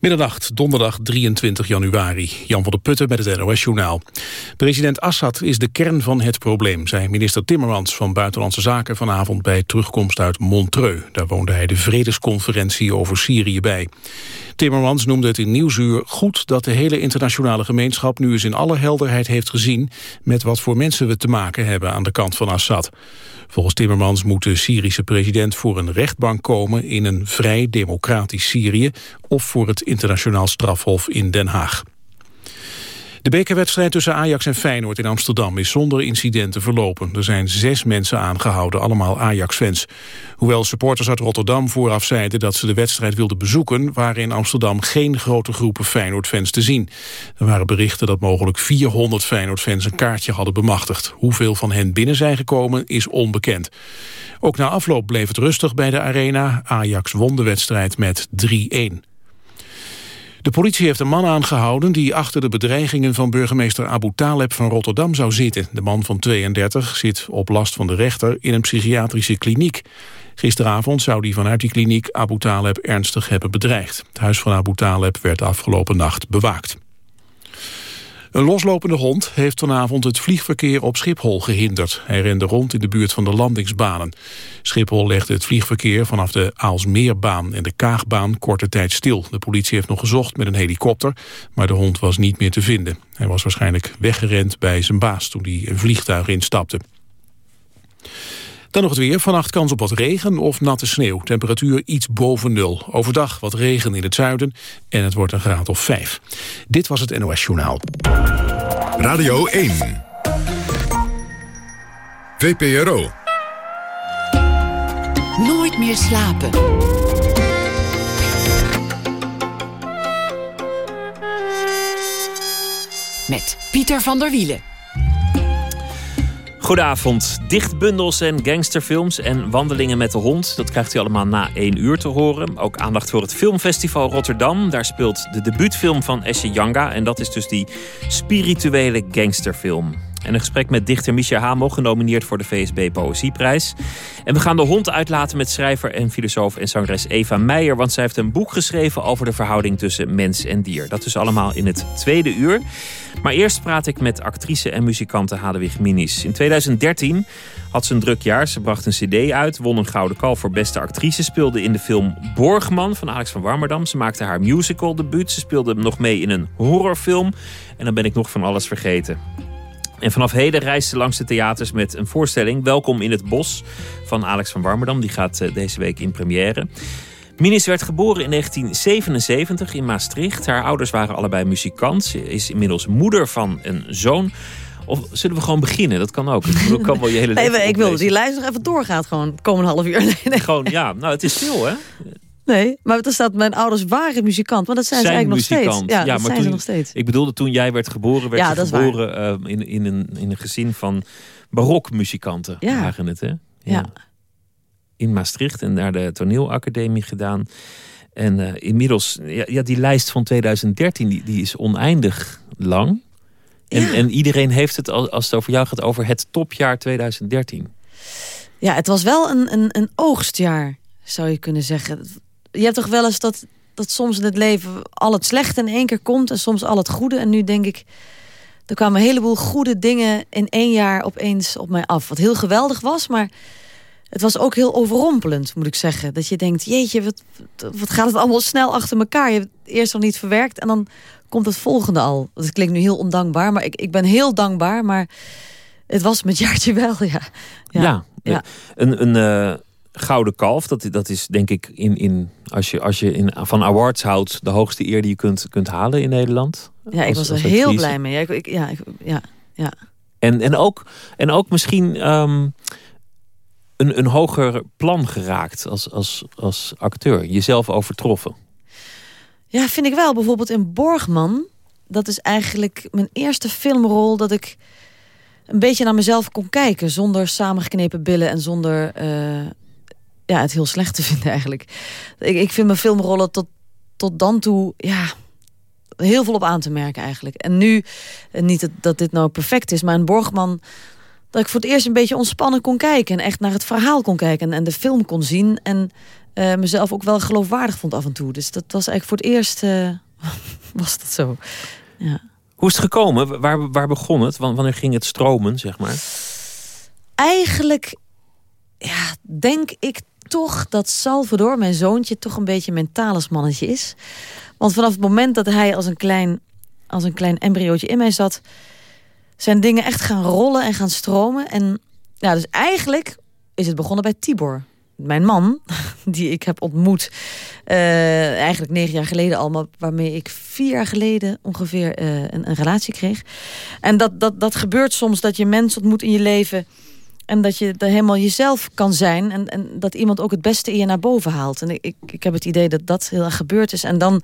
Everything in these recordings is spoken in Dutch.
Middernacht, donderdag 23 januari. Jan van der Putten met het NOS-journaal. President Assad is de kern van het probleem, zei minister Timmermans van Buitenlandse Zaken vanavond bij terugkomst uit Montreux. Daar woonde hij de vredesconferentie over Syrië bij. Timmermans noemde het in Nieuwsuur goed dat de hele internationale gemeenschap nu eens in alle helderheid heeft gezien met wat voor mensen we te maken hebben aan de kant van Assad. Volgens Timmermans moet de Syrische president voor een rechtbank komen in een vrij democratisch Syrië of voor het internationaal strafhof in Den Haag. De bekerwedstrijd tussen Ajax en Feyenoord in Amsterdam is zonder incidenten verlopen. Er zijn zes mensen aangehouden, allemaal Ajax-fans. Hoewel supporters uit Rotterdam vooraf zeiden dat ze de wedstrijd wilden bezoeken... waren in Amsterdam geen grote groepen Feyenoord-fans te zien. Er waren berichten dat mogelijk 400 Feyenoord-fans een kaartje hadden bemachtigd. Hoeveel van hen binnen zijn gekomen is onbekend. Ook na afloop bleef het rustig bij de arena. Ajax won de wedstrijd met 3-1. De politie heeft een man aangehouden die achter de bedreigingen van burgemeester Abu Taleb van Rotterdam zou zitten. De man van 32 zit op last van de rechter in een psychiatrische kliniek. Gisteravond zou hij vanuit die kliniek Abu Taleb ernstig hebben bedreigd. Het huis van Abu Taleb werd afgelopen nacht bewaakt. Een loslopende hond heeft vanavond het vliegverkeer op Schiphol gehinderd. Hij rende rond in de buurt van de landingsbanen. Schiphol legde het vliegverkeer vanaf de Aalsmeerbaan en de Kaagbaan korte tijd stil. De politie heeft nog gezocht met een helikopter, maar de hond was niet meer te vinden. Hij was waarschijnlijk weggerend bij zijn baas toen hij een vliegtuig instapte. Dan nog het weer. Vannacht kans op wat regen of natte sneeuw. Temperatuur iets boven nul. Overdag wat regen in het zuiden en het wordt een graad of vijf. Dit was het NOS Journaal. Radio 1. VPRO. Nooit meer slapen. Met Pieter van der Wielen. Goedenavond. Dichtbundels en gangsterfilms en wandelingen met de hond. Dat krijgt u allemaal na één uur te horen. Ook aandacht voor het Filmfestival Rotterdam. Daar speelt de debuutfilm van Esje Janga. En dat is dus die spirituele gangsterfilm. En een gesprek met dichter Misha Hamo, genomineerd voor de VSB Poëzieprijs. En we gaan de hond uitlaten met schrijver en filosoof en zangeres Eva Meijer. Want zij heeft een boek geschreven over de verhouding tussen mens en dier. Dat is allemaal in het tweede uur. Maar eerst praat ik met actrice en muzikante Hadewig Minis. In 2013 had ze een druk jaar. Ze bracht een cd uit, won een gouden kalf voor beste actrice... speelde in de film Borgman van Alex van Warmerdam. Ze maakte haar musical debuut. Ze speelde nog mee in een horrorfilm. En dan ben ik nog van alles vergeten. En vanaf heden reist ze langs de theaters met een voorstelling... Welkom in het Bos van Alex van Warmerdam. Die gaat eh, deze week in première. Minis werd geboren in 1977 in Maastricht. Haar ouders waren allebei muzikant. Ze is inmiddels moeder van een zoon. Of zullen we gewoon beginnen? Dat kan ook. Dat kan wel je hele nee, ik wil dat die lijst nog even doorgaat. Gewoon komende half uur. Nee, nee. Gewoon, ja. Nou, het is stil, hè? Nee, maar er staat mijn ouders waren muzikant. Maar dat zijn, ze eigenlijk nog steeds. Ja, dat zijn toen, ze nog steeds. Ik bedoelde, toen jij werd geboren, werd Ja, je geboren eh, in, in, een, in een gezin van barokmuzikanten. Ja. Waren het, hè? Ja. In Maastricht en naar de toneelacademie gedaan. En eh, inmiddels, ja, ja, die lijst van 2013, die, die is oneindig lang. En, Ja. en iedereen heeft het, al- als het over jou gaat, over het topjaar 2013. Ja, het was wel een, een, een oogstjaar, zou je kunnen zeggen. Je hebt toch wel eens dat, dat soms in het leven al het slechte in één keer komt... en soms al het goede. En nu denk ik, er kwamen een heleboel goede dingen in één jaar opeens op mij af. Wat heel geweldig was, maar het was ook heel overrompelend, moet ik zeggen. Dat je denkt, jeetje, wat, wat gaat het allemaal snel achter elkaar. Je hebt het eerst nog niet verwerkt en dan komt het volgende al. Dat klinkt nu heel ondankbaar, maar ik, ik ben heel dankbaar. Maar het was met jaartje wel, ja. Ja, ja. een, een eh, gouden kalf, dat, dat is denk ik in, in, als je, als je in, van awards houdt, de hoogste eer die je kunt, kunt halen in Nederland. Ja, ik Als- was er heel actrice. blij mee. Ja, ik, ik- ja, ik- ja, ja. En, en, ook, en ook misschien ehm, een, een hoger plan geraakt als, als, als acteur. Jezelf overtroffen. ja, vind ik wel. Bijvoorbeeld in Borgman. Dat is eigenlijk mijn eerste filmrol dat ik een beetje naar mezelf kon kijken. Zonder samengeknepen billen en zonder eh, ja, het heel slecht te vinden eigenlijk. Ik, ik vind mijn filmrollen tot, tot dan toe ja, heel veel op aan te merken eigenlijk. En nu, en niet dat, dat dit nou perfect is, maar in Borgman... dat ik voor het eerst een beetje ontspannen kon kijken... en echt naar het verhaal kon kijken en, en de film kon zien... en eh, mezelf ook wel geloofwaardig vond af en toe. Dus dat was eigenlijk voor het eerst uh, was dat zo. Ja. Hoe is het gekomen? Waar, waar begon het? Wanneer ging het stromen, zeg maar? Eigenlijk, ja, denk ik toch dat Salvador, mijn zoontje, toch een beetje mijn talismannetje is. Want vanaf het moment dat hij als een klein, als een klein embryootje in mij zat, zijn dingen echt gaan rollen en gaan stromen. En ja, dus eigenlijk is het begonnen bij Tibor. Mijn man, die ik heb ontmoet, uh, eigenlijk negen jaar geleden al, maar waarmee ik vier jaar geleden ongeveer uh, een, een, relatie kreeg. En dat, dat, dat gebeurt soms dat je mensen ontmoet in je leven en dat je er helemaal jezelf kan zijn. En, en dat iemand ook het beste in je naar boven haalt. En ik, ik heb het idee dat dat heel erg gebeurd is. En dan,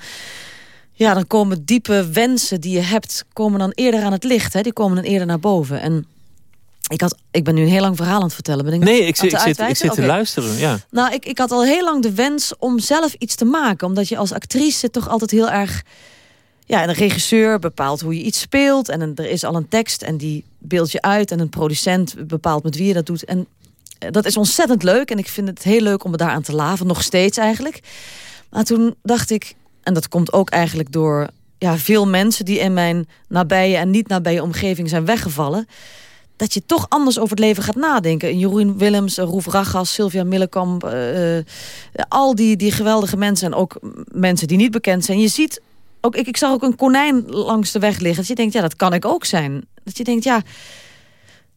ja, dan komen diepe wensen die je hebt... komen dan eerder aan het licht. Hè? Die komen dan eerder naar boven. En ik, had, ik ben nu een heel lang verhaal aan het vertellen. Ben ik nee, ik, zit, ik zit, ik zit te luisteren. Ja. Nou, ik, ik had al heel lang de wens om zelf iets te maken. Omdat je als actrice toch altijd heel erg ja, een regisseur bepaalt hoe je iets speelt. En er is al een tekst en die beeld je uit. En een producent bepaalt met wie je dat doet. En eh, dat is ontzettend leuk. En ik vind het heel leuk om me daaraan te laven. Nog steeds eigenlijk. Maar toen dacht ik, en dat komt ook eigenlijk door ja, veel mensen... die in mijn nabije en niet nabije omgeving zijn weggevallen... dat je toch anders over het leven gaat nadenken. Jeroen Willems, Roef Ragas, Sylvia Millekamp... Uh, al die, die geweldige mensen en ook mensen die niet bekend zijn. Je ziet ook, ik, ik zag ook een konijn langs de weg liggen. Dat je denkt, ja, dat kan ik ook zijn. Dat je denkt, ja...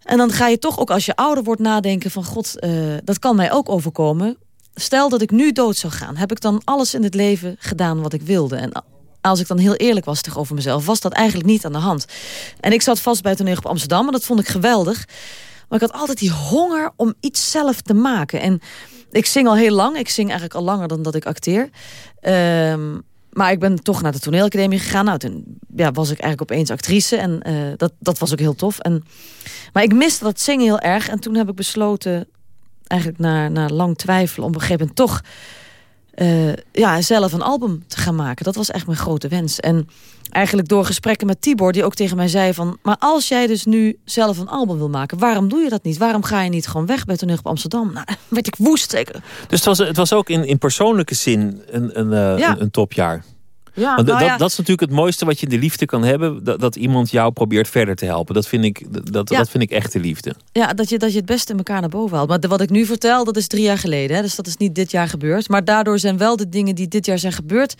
En dan ga je toch ook als je ouder wordt nadenken van... God, uh, dat kan mij ook overkomen. Stel dat ik nu dood zou gaan. Heb ik dan alles in het leven gedaan wat ik wilde? En als ik dan heel eerlijk was tegenover mezelf... was dat eigenlijk niet aan de hand. En ik zat vast bij toneel op Amsterdam. En dat vond ik geweldig. Maar ik had altijd die honger om iets zelf te maken. En ik zing al heel lang. Ik zing eigenlijk al langer dan dat ik acteer. Um, maar ik ben toch naar de toneelacademie gegaan. Nou, toen ja, was ik eigenlijk opeens actrice. En uh, dat, dat was ook heel tof. En, maar ik miste dat zingen heel erg. En toen heb ik besloten, eigenlijk na, na lang twijfelen... om op een gegeven moment toch uh, ja, zelf een album te gaan maken. Dat was echt mijn grote wens. En eigenlijk door gesprekken met Tibor, die ook tegen mij zei van... maar als jij dus nu zelf een album wil maken, waarom doe je dat niet? Waarom ga je niet gewoon weg bij Toneel op Amsterdam? Nou, werd ik woest. Dus het was, het was ook in, in persoonlijke zin een, een, uh, een, een topjaar? Ja, nou dat, ja. dat, is natuurlijk het mooiste wat je in de liefde kan hebben. Dat, dat iemand jou probeert verder te helpen. Dat vind ik, dat, dat vind ik echte liefde. Ja, dat je, dat je het beste in elkaar naar boven haalt. Maar wat ik nu vertel, dat is drie jaar geleden. Hè? Dus dat is niet dit jaar gebeurd. Maar daardoor zijn wel de dingen die dit jaar zijn gebeurd...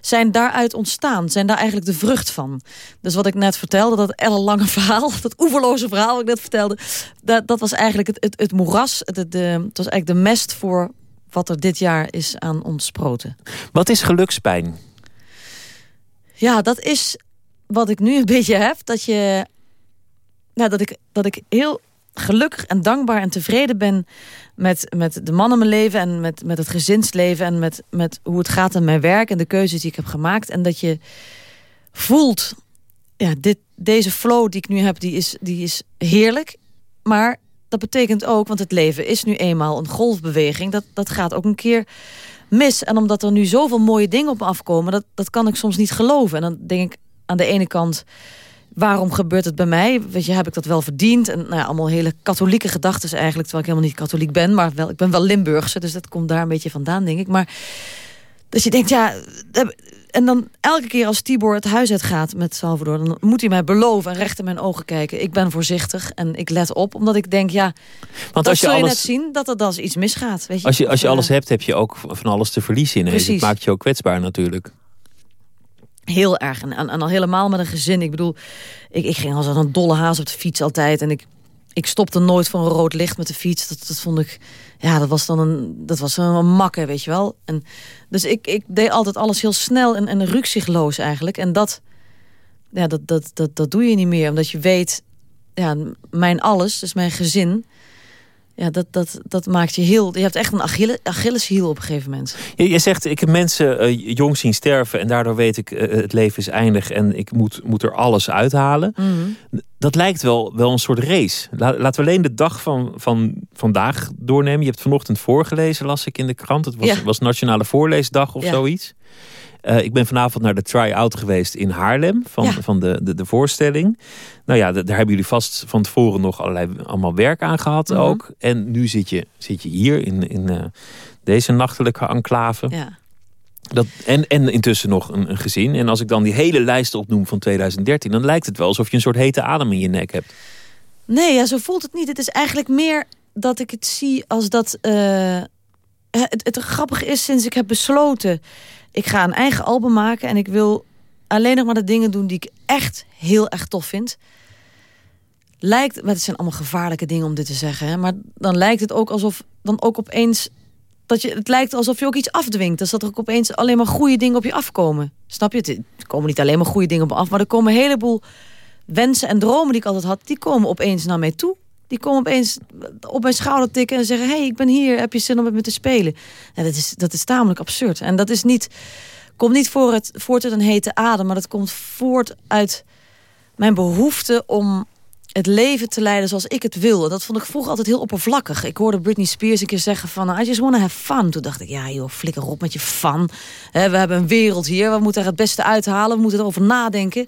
zijn daaruit ontstaan. Zijn daar eigenlijk de vrucht van. Dus wat ik net vertelde, dat ellenlange verhaal... dat oeverloze verhaal wat ik net vertelde... dat, dat was eigenlijk het, het, het moeras. Het, het, de, het was eigenlijk de mest voor wat er dit jaar is aan ontsproten. Wat is gelukspijn? Ja, dat is wat ik nu een beetje heb. Dat, je, nou, dat, ik, dat ik heel gelukkig en dankbaar en tevreden ben met, met de man in mijn leven en met, met het gezinsleven en met, met hoe het gaat in mijn werk en de keuzes die ik heb gemaakt. En dat je voelt, ja, dit, deze flow die ik nu heb, die is, die is heerlijk. Maar dat betekent ook, want het leven is nu eenmaal een golfbeweging, dat, dat gaat ook een keer mis. En omdat er nu zoveel mooie dingen op me afkomen... dat, dat kan ik soms niet geloven. En dan denk ik aan de ene kant... waarom gebeurt het bij mij? Weet je, heb ik dat wel verdiend? En nou ja, allemaal hele katholieke gedachten eigenlijk... terwijl ik helemaal niet katholiek ben. Maar wel, ik ben wel Limburgse, dus dat komt daar een beetje vandaan, denk ik. Maar dat je denkt, ja... En dan elke keer als Tibor het huis uit gaat met Salvador... dan moet hij mij beloven en recht in mijn ogen kijken. Ik ben voorzichtig en ik let op, omdat ik denk, ja... Want als je, alles, je net zien dat er dan iets misgaat. Weet je? Als je, als je alles hebt, heb je ook van alles te verliezen in. Dat maakt je ook kwetsbaar natuurlijk. Heel erg. En, en, al helemaal met een gezin. Ik bedoel, ik, ik ging als een dolle haas op de fiets altijd. En ik, ik stopte nooit voor een rood licht met de fiets. Dat, dat vond ik ja, dat was dan een, dat was een makke, weet je wel. En, dus ik, ik deed altijd alles heel snel en, en rukzichtloos eigenlijk. En dat, ja, dat, dat, dat, dat doe je niet meer, omdat je weet, ja, mijn alles, dus mijn gezin ja, dat, dat, dat maakt je heel... Je hebt echt een Achille, Achilleshiel op een gegeven moment. Je, je zegt, ik heb mensen uh, jong zien sterven... en daardoor weet ik, uh, het leven is eindig... en ik moet, moet er alles uithalen. Mm Dat lijkt wel, wel een soort race. laten we alleen de dag van, van vandaag doornemen. Je hebt vanochtend voorgelezen, las ik in de krant. Het was, ja. was Nationale Voorleesdag of ja. zoiets. Uh, ik ben vanavond naar de try-out geweest in Haarlem van, ja. van de, de, de, voorstelling. Nou ja, daar hebben jullie vast van tevoren nog allerlei allemaal werk aan gehad mm -hmm. ook. En nu zit je, zit je hier in, in uh, Deze nachtelijke enclave. Ja. Dat, en, en intussen nog een, een gezin. En als ik dan die hele lijst opnoem van 2013... dan lijkt het wel alsof je een soort hete adem in je nek hebt. Nee, ja, zo voelt het niet. Het is eigenlijk meer dat ik het zie als dat... eh, het, het grappige is, sinds ik heb besloten... ik ga een eigen album maken en ik wil alleen nog maar de dingen doen... die ik echt heel erg tof vind. Lijkt, maar het zijn allemaal gevaarlijke dingen om dit te zeggen... Hè, maar dan lijkt het ook alsof dan ook opeens... Dat je, het lijkt alsof je ook iets afdwingt. Dus dat er ook opeens alleen maar goede dingen op je afkomen. Snap je? Er komen niet alleen maar goede dingen op me af... maar er komen een heleboel wensen en dromen die ik altijd had, die komen opeens naar mij toe. Die komen opeens op mijn schouder tikken en zeggen: hey, ik ben hier, heb je zin om met me te spelen? En dat, is, dat is tamelijk absurd. En dat is niet, komt niet voor het, voort uit een hete adem, maar dat komt voort uit mijn behoefte om het leven te leiden zoals ik het wil. En dat vond ik vroeger altijd heel oppervlakkig. Ik hoorde Britney Spears een keer zeggen van... I just wanna have fun. Toen dacht ik, ja joh, flikker op met je fun. We hebben een wereld hier, we moeten er het beste uithalen. We moeten erover nadenken.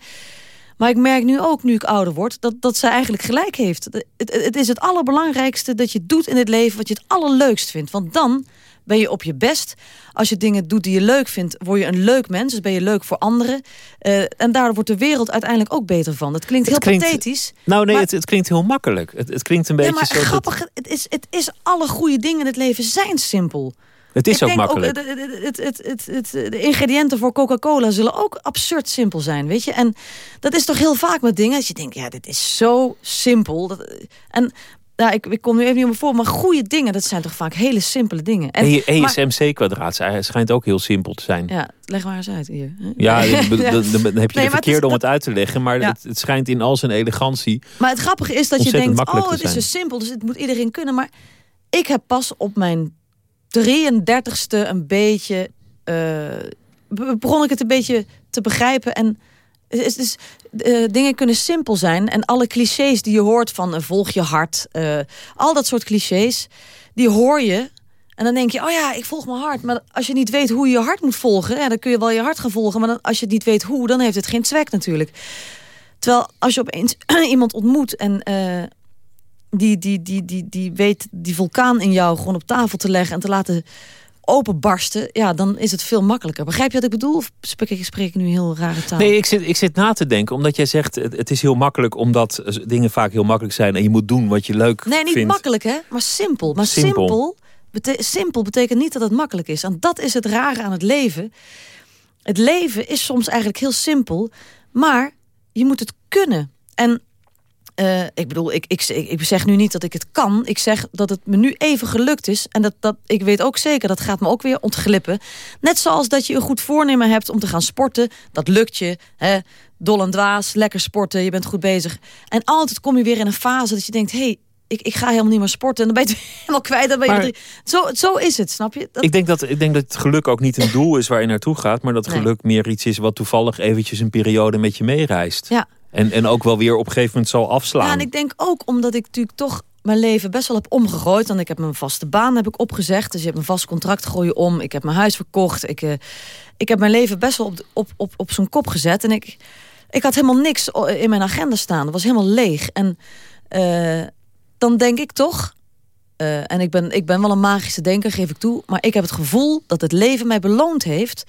Maar ik merk nu ook, nu ik ouder word, dat, dat zij eigenlijk gelijk heeft. Het, het, het is het allerbelangrijkste dat je doet in het leven wat je het allerleukst vindt. Want dan ben je op je best. Als je dingen doet die je leuk vindt, word je een leuk mens. Dus ben je leuk voor anderen. Eh, en daardoor wordt de wereld uiteindelijk ook beter van. Het klinkt heel Het klinkt- pathetisch. Nou nee, Maar- het, het klinkt heel makkelijk. Het, het klinkt een Ja, beetje maar zo... dat- grappig, het is, het is alle goede dingen in het leven zijn simpel. Het is ik ook makkelijk. Ook, het, het, het, het, het, het- de ingrediënten voor Coca-Cola zullen ook absurd simpel zijn, weet je? En dat is toch heel vaak met dingen. Als je denkt, ja, dit is zo simpel. Dat, en ja, ik, ik kom nu even niet op me voor, maar goede dingen, dat zijn toch vaak hele simpele dingen. En, maar- ESMC-kwadraat schijnt ook heel simpel te zijn. ja, leg maar eens uit hier. Ja, dan, dan- Ja. dan heb je Nee, de maar het verkeerde is- om het uit te leggen. Maar Ja. het, het schijnt in al zijn elegantie. Maar het grappige is dat je denkt, oh, het is zo simpel, dus het moet iedereen kunnen. Maar ik heb pas op mijn 33ste een beetje... eh, be- begon ik het een beetje te begrijpen. En is, dus, eh, dingen kunnen simpel zijn. En alle clichés die je hoort van eh, volg je hart. al dat soort clichés, die hoor je... En dan denk je, oh ja, ik volg mijn hart. Maar als je niet weet hoe je je hart moet volgen... Ja, dan kun je wel je hart gaan volgen. Maar als je het niet weet hoe, dan heeft het geen zwek natuurlijk. Terwijl als je opeens iemand ontmoet en die, die, die, die, die weet die vulkaan in jou gewoon op tafel te leggen en te laten openbarsten, ja, dan is het veel makkelijker. Begrijp je wat ik bedoel? Of spreek ik, spreek ik nu heel rare taal? Nee, ik zit, ik zit na te denken. Omdat jij zegt, het, het is heel makkelijk. Omdat dingen vaak heel makkelijk zijn. En je moet doen wat je leuk nee, niet vindt. makkelijk, hè? Maar simpel. Maar Simpel. simpel, bete- simpel betekent niet dat het makkelijk is. En dat is het rare aan het leven. Het leven is soms eigenlijk heel simpel, maar je moet het kunnen. En eh, ik bedoel, ik, ik, ik, zeg nu niet dat ik het kan. Ik zeg dat het me nu even gelukt is. En dat, dat, ik weet ook zeker, dat gaat me ook weer ontglippen. Net zoals dat je een goed voornemen hebt om te gaan sporten. Dat lukt je. Hè? Dol en dwaas, lekker sporten, je bent goed bezig. En altijd kom je weer in een fase dat je denkt... hé, hey, ik, ik ga helemaal niet meer sporten. En dan ben je het helemaal kwijt. Dan ben je Maar- zo, zo is het, snap je? Dat, Ik denk, dat, ik denk dat het geluk ook niet een doel is waar je naartoe gaat. Maar dat Nee. geluk meer iets is wat toevallig eventjes een periode met je meereist. ja. En, en ook wel weer op een gegeven moment zal afslaan. Ja, en ik denk ook omdat ik natuurlijk toch mijn leven best wel heb omgegooid. Want ik heb mijn vaste baan heb ik opgezegd. Dus je hebt een vast contract, gooi je om. Ik heb mijn huis verkocht. Ik, eh, ik heb mijn leven best wel op, op, op, op zijn kop gezet. En ik, ik had helemaal niks in mijn agenda staan. Dat was helemaal leeg. En eh, dan denk ik toch... eh, en ik ben, ik ben wel een magische denker, geef ik toe. Maar ik heb het gevoel dat het leven mij beloond heeft...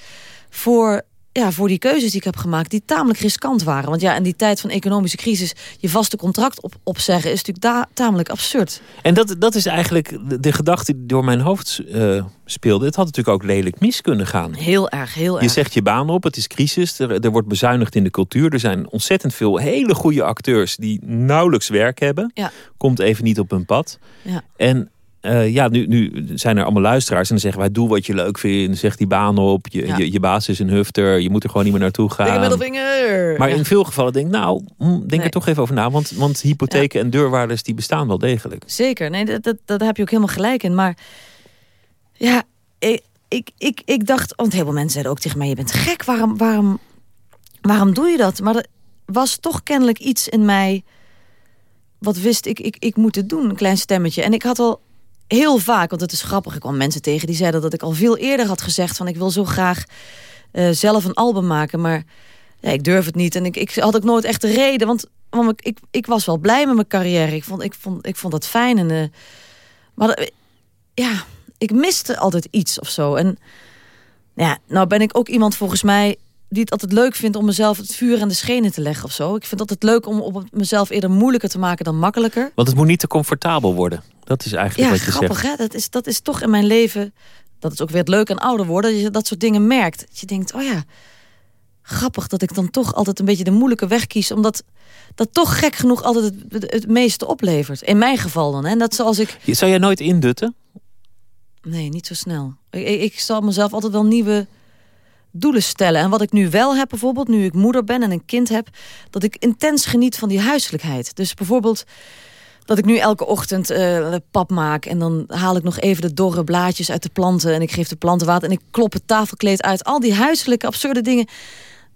voor, ja, voor die keuzes die ik heb gemaakt... die tamelijk riskant waren. Want ja, in die tijd van economische crisis... je vaste contract op, opzeggen is natuurlijk da- tamelijk absurd. En dat, dat is eigenlijk de, de gedachte die door mijn hoofd eh, speelde. Het had natuurlijk ook lelijk mis kunnen gaan. Heel erg, heel Je erg. zegt je baan op, het is crisis, er, er wordt bezuinigd in de cultuur. Er zijn ontzettend veel hele goede acteurs die nauwelijks werk hebben. Ja. Komt even niet op hun pad. Ja. En eh, ja, nu, nu zijn er allemaal luisteraars en dan zeggen wij doe wat je leuk vindt. Zeg die baan op, je, Ja. je, je baas is een hufter, je moet er gewoon niet meer naartoe gaan. middelvinger! Maar Ja. in veel gevallen denk ik, nou, hm, denk Nee. er toch even over na. Want, want hypotheken en deurwaarders die bestaan wel degelijk. Zeker, nee, dat, dat, dat heb je ook helemaal gelijk in. Maar ja, ik, ik, ik, ik dacht, want heel veel mensen zeiden ook tegen mij: je bent gek, waarom, waarom, waarom doe je dat? Maar er was toch kennelijk iets in mij wat wist ik, ik, ik moet het doen, een klein stemmetje. En ik had al heel vaak, want het is grappig, ik kwam mensen tegen die zeiden dat ik al veel eerder had gezegd van ik wil zo graag eh, zelf een album maken, maar ja, ik durf het niet. En ik, ik had ook nooit echt de reden, want, want ik, ik, was wel blij met mijn carrière. Ik vond, ik vond, ik vond dat fijn. En, eh, maar dat- ja, ik miste altijd iets of zo. En ja, nou ben ik ook iemand volgens mij die het altijd leuk vindt om mezelf het vuur en de schenen te leggen of zo. Ik vind het altijd leuk om op mezelf eerder moeilijker te maken dan makkelijker. Want het moet niet te comfortabel worden. Dat is eigenlijk ja, wat je grappig, zegt. Hè? Dat, is, dat is toch in mijn leven... Dat is ook weer het leuke aan ouder worden. Dat je dat soort dingen merkt. Dat je denkt, oh ja, grappig dat ik dan toch altijd een beetje de moeilijke weg kies. Omdat dat toch gek genoeg altijd het, het meeste oplevert. In mijn geval dan. Hè? En dat zoals ik... Zou jij nooit indutten? Nee, niet zo snel. Ik, ik, ik zal mezelf altijd wel nieuwe doelen stellen. En wat ik nu wel heb bijvoorbeeld, nu ik moeder ben en een kind heb... dat ik intens geniet van die huiselijkheid. Dus bijvoorbeeld dat ik nu elke ochtend uh, pap maak... en dan haal ik nog even de dorre blaadjes uit de planten... en ik geef de planten water en ik klop het tafelkleed uit. Al die huiselijke, absurde dingen...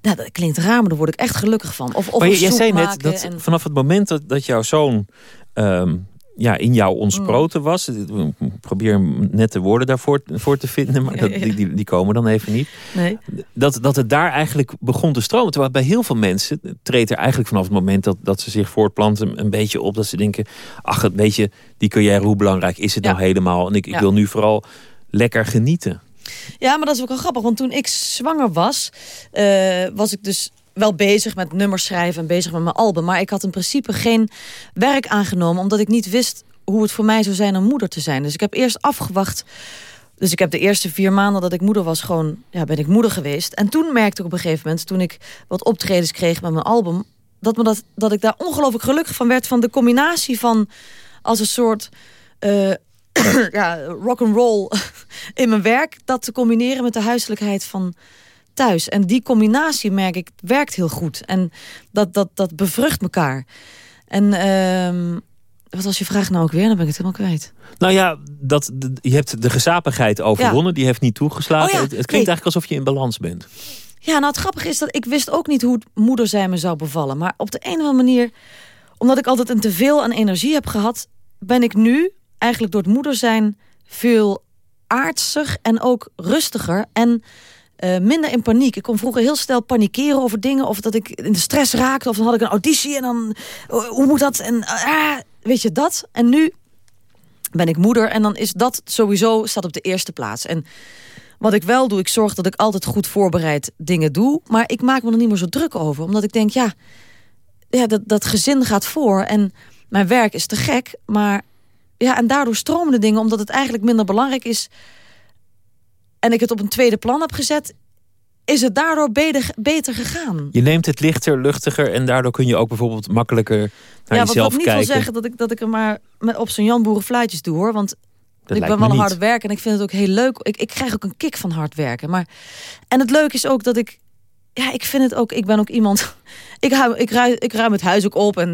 Nou, dat klinkt raar, maar daar word ik echt gelukkig van. Of, of maar jij zei net dat en... vanaf het moment dat, dat jouw zoon um, ja, in jou ontsproten Mm. was. Ik probeer net de woorden daarvoor voor te vinden, maar dat, die, die, die komen dan even niet. Nee. Dat, dat het daar eigenlijk begon te stromen. Terwijl bij heel veel mensen treedt er eigenlijk vanaf het moment dat, dat ze zich voortplanten een beetje op. Dat ze denken, ach, het beetje die carrière, hoe belangrijk is het Ja. nou helemaal? En ik, ik Ja. wil nu vooral lekker genieten. Ja, maar dat is ook wel grappig. Want toen ik zwanger was, eh, was ik dus wel bezig met nummers schrijven en bezig met mijn album. Maar ik had in principe geen werk aangenomen, omdat ik niet wist hoe het voor mij zou zijn om moeder te zijn. Dus ik heb eerst afgewacht. Dus ik heb de eerste vier maanden dat ik moeder was, gewoon ja, ben ik moeder geweest. En toen merkte ik op een gegeven moment, toen ik wat optredens kreeg met mijn album, dat, me dat, dat ik daar ongelooflijk gelukkig van werd van de combinatie van als een soort eh ja, rock and roll in mijn werk, dat te combineren met de huiselijkheid van thuis. En die combinatie merk ik werkt heel goed en dat dat dat bevrucht elkaar. En ehm, wat was je vraag nou ook weer? Dan ben ik het helemaal kwijt. Nou ja, dat, je hebt de gezapigheid overwonnen. Die heeft niet toegeslagen. Oh ja, het, het klinkt nee. eigenlijk alsof je in balans bent. Ja, nou het grappige is dat ik wist ook niet hoe het moeder zijn me zou bevallen. Maar op de een of andere manier, omdat ik altijd een teveel aan energie heb gehad, ben ik nu eigenlijk door het moeder zijn veel aardser en ook rustiger en eh, minder in paniek. Ik kon vroeger heel snel panikeren over dingen of dat ik in de stress raakte of dan had ik een auditie en dan oh, hoe moet dat en ah, weet je dat? En nu ben ik moeder en dan is dat sowieso staat op de eerste plaats. En wat ik wel doe, ik zorg dat ik altijd goed voorbereid dingen doe. Maar ik maak me er niet meer zo druk over. Omdat ik denk, ja, ja dat, dat gezin gaat voor. En mijn werk is te gek. Maar ja, en daardoor stromen de dingen. Omdat het eigenlijk minder belangrijk is. En ik het op een tweede plan heb gezet. Is het daardoor beter, beter gegaan. Je neemt het lichter, luchtiger. En daardoor kun je ook bijvoorbeeld makkelijker naar ja, jezelf wat niet kijken. wil zeggen dat ik, dat ik er maar met, op zijn Jan Boerenfluitjes doe hoor. Want Dat ik ben wel een hard werken en ik vind het ook heel leuk. Ik, ik krijg ook een kick van hard werken. Maar, en het leuke is ook dat ik... Ja, ik vind het ook... Ik ben ook iemand... Ik ruim, ik ruim, ik ruim het huis ook op. En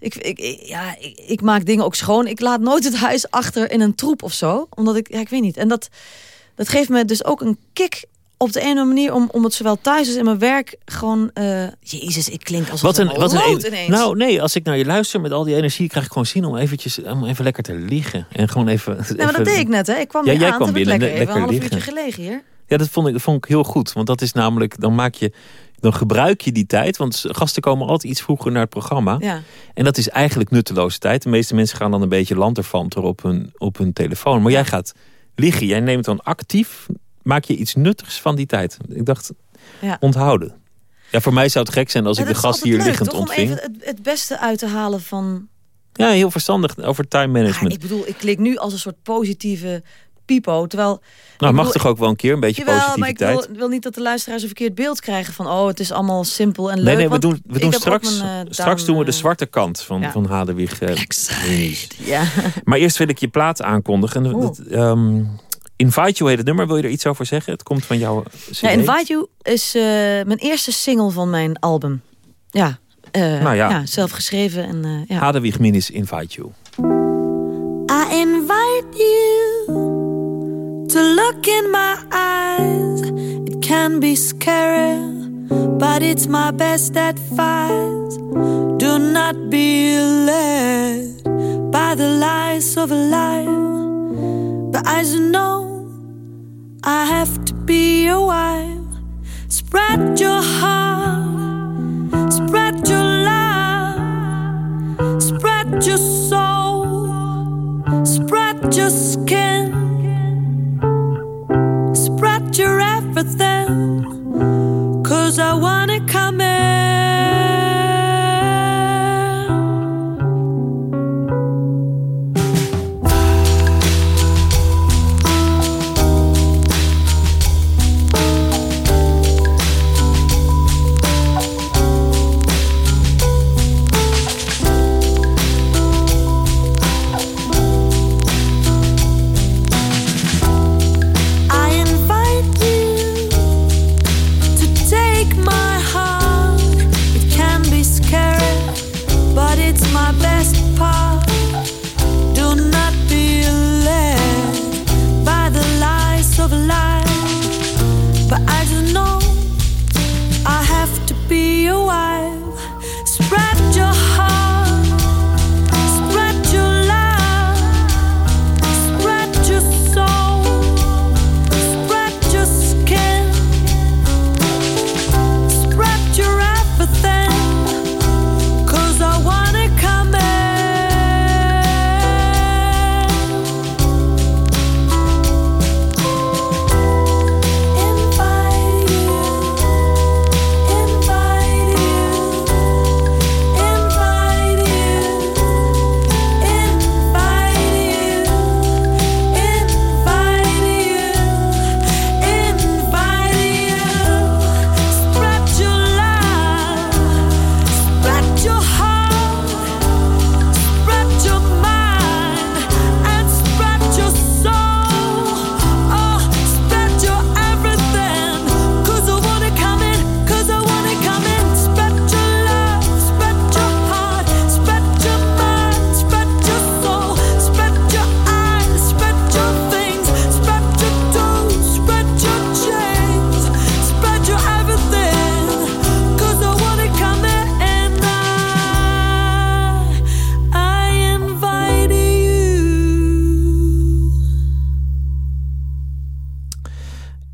ik, ik, ik- ja, ik, ik maak dingen ook schoon. Ik laat nooit het huis achter in een troep of zo. Omdat ik... Ja, ik weet niet. En dat, dat geeft me dus ook een kick op de ene manier... om, om het zowel thuis als in mijn werk gewoon... eh, Jezus, ik klink als Wat een, wat een, rood ineens. nou nee, als ik naar je luister met al die energie, krijg ik gewoon zin om eventjes, om even lekker te liggen en gewoon even. Maar even- dat deed ik net, hè. Ik kwam Ja, jij aan, kwam binnen, lekker, even een lekker half uurtje gelegen hier. Ja, dat vond ik, dat vond ik heel goed, want dat is namelijk, dan maak je, dan gebruik je die tijd, want gasten komen altijd iets vroeger naar het programma, Ja. en dat is eigenlijk nutteloze tijd. De meeste mensen gaan dan een beetje lanterfanter op hun, op hun telefoon, maar jij gaat liggen, jij neemt dan actief, maak je iets nuttigs van die tijd. Ik dacht, Ja. onthouden. Ja, voor mij zou het gek zijn als Ja, ik de gast hier leuk, liggend toch? ontving. Om even het, het beste uit te halen van... Ja, heel verstandig over time Ja, management. ik bedoel, ik klink nu als een soort positieve pipo. Terwijl... nou, ik mag toch ook wel een keer een beetje Jawel, maar ik positiviteit? wil, wil niet dat de luisteraars een verkeerd beeld krijgen van... oh, het is allemaal simpel en leuk. Nee, nee, we doen, we doen straks, mijn, eh, straks doen we de zwarte kant van, ja. van Hadewig. eh, Minis. Ja. maar eerst wil ik je plaat aankondigen. Oeh. Dat, ehm, Invite You heet het nummer. Wil je er iets over zeggen? Het komt van jouw CD. ja, Invite You is eh, mijn eerste single van mijn album. Ja, eh, Nou ja. ja. zelf geschreven. En, eh, ja. Hadewig Minis Invite You. I invite you to look in my eyes. It can be scary, but it's my best advice. Do not be led by the lies of a lie. as eyes know I have to be a wife. Spread your heart, spread your love, spread your soul. Spread your skin, but then, cause I wanna come in.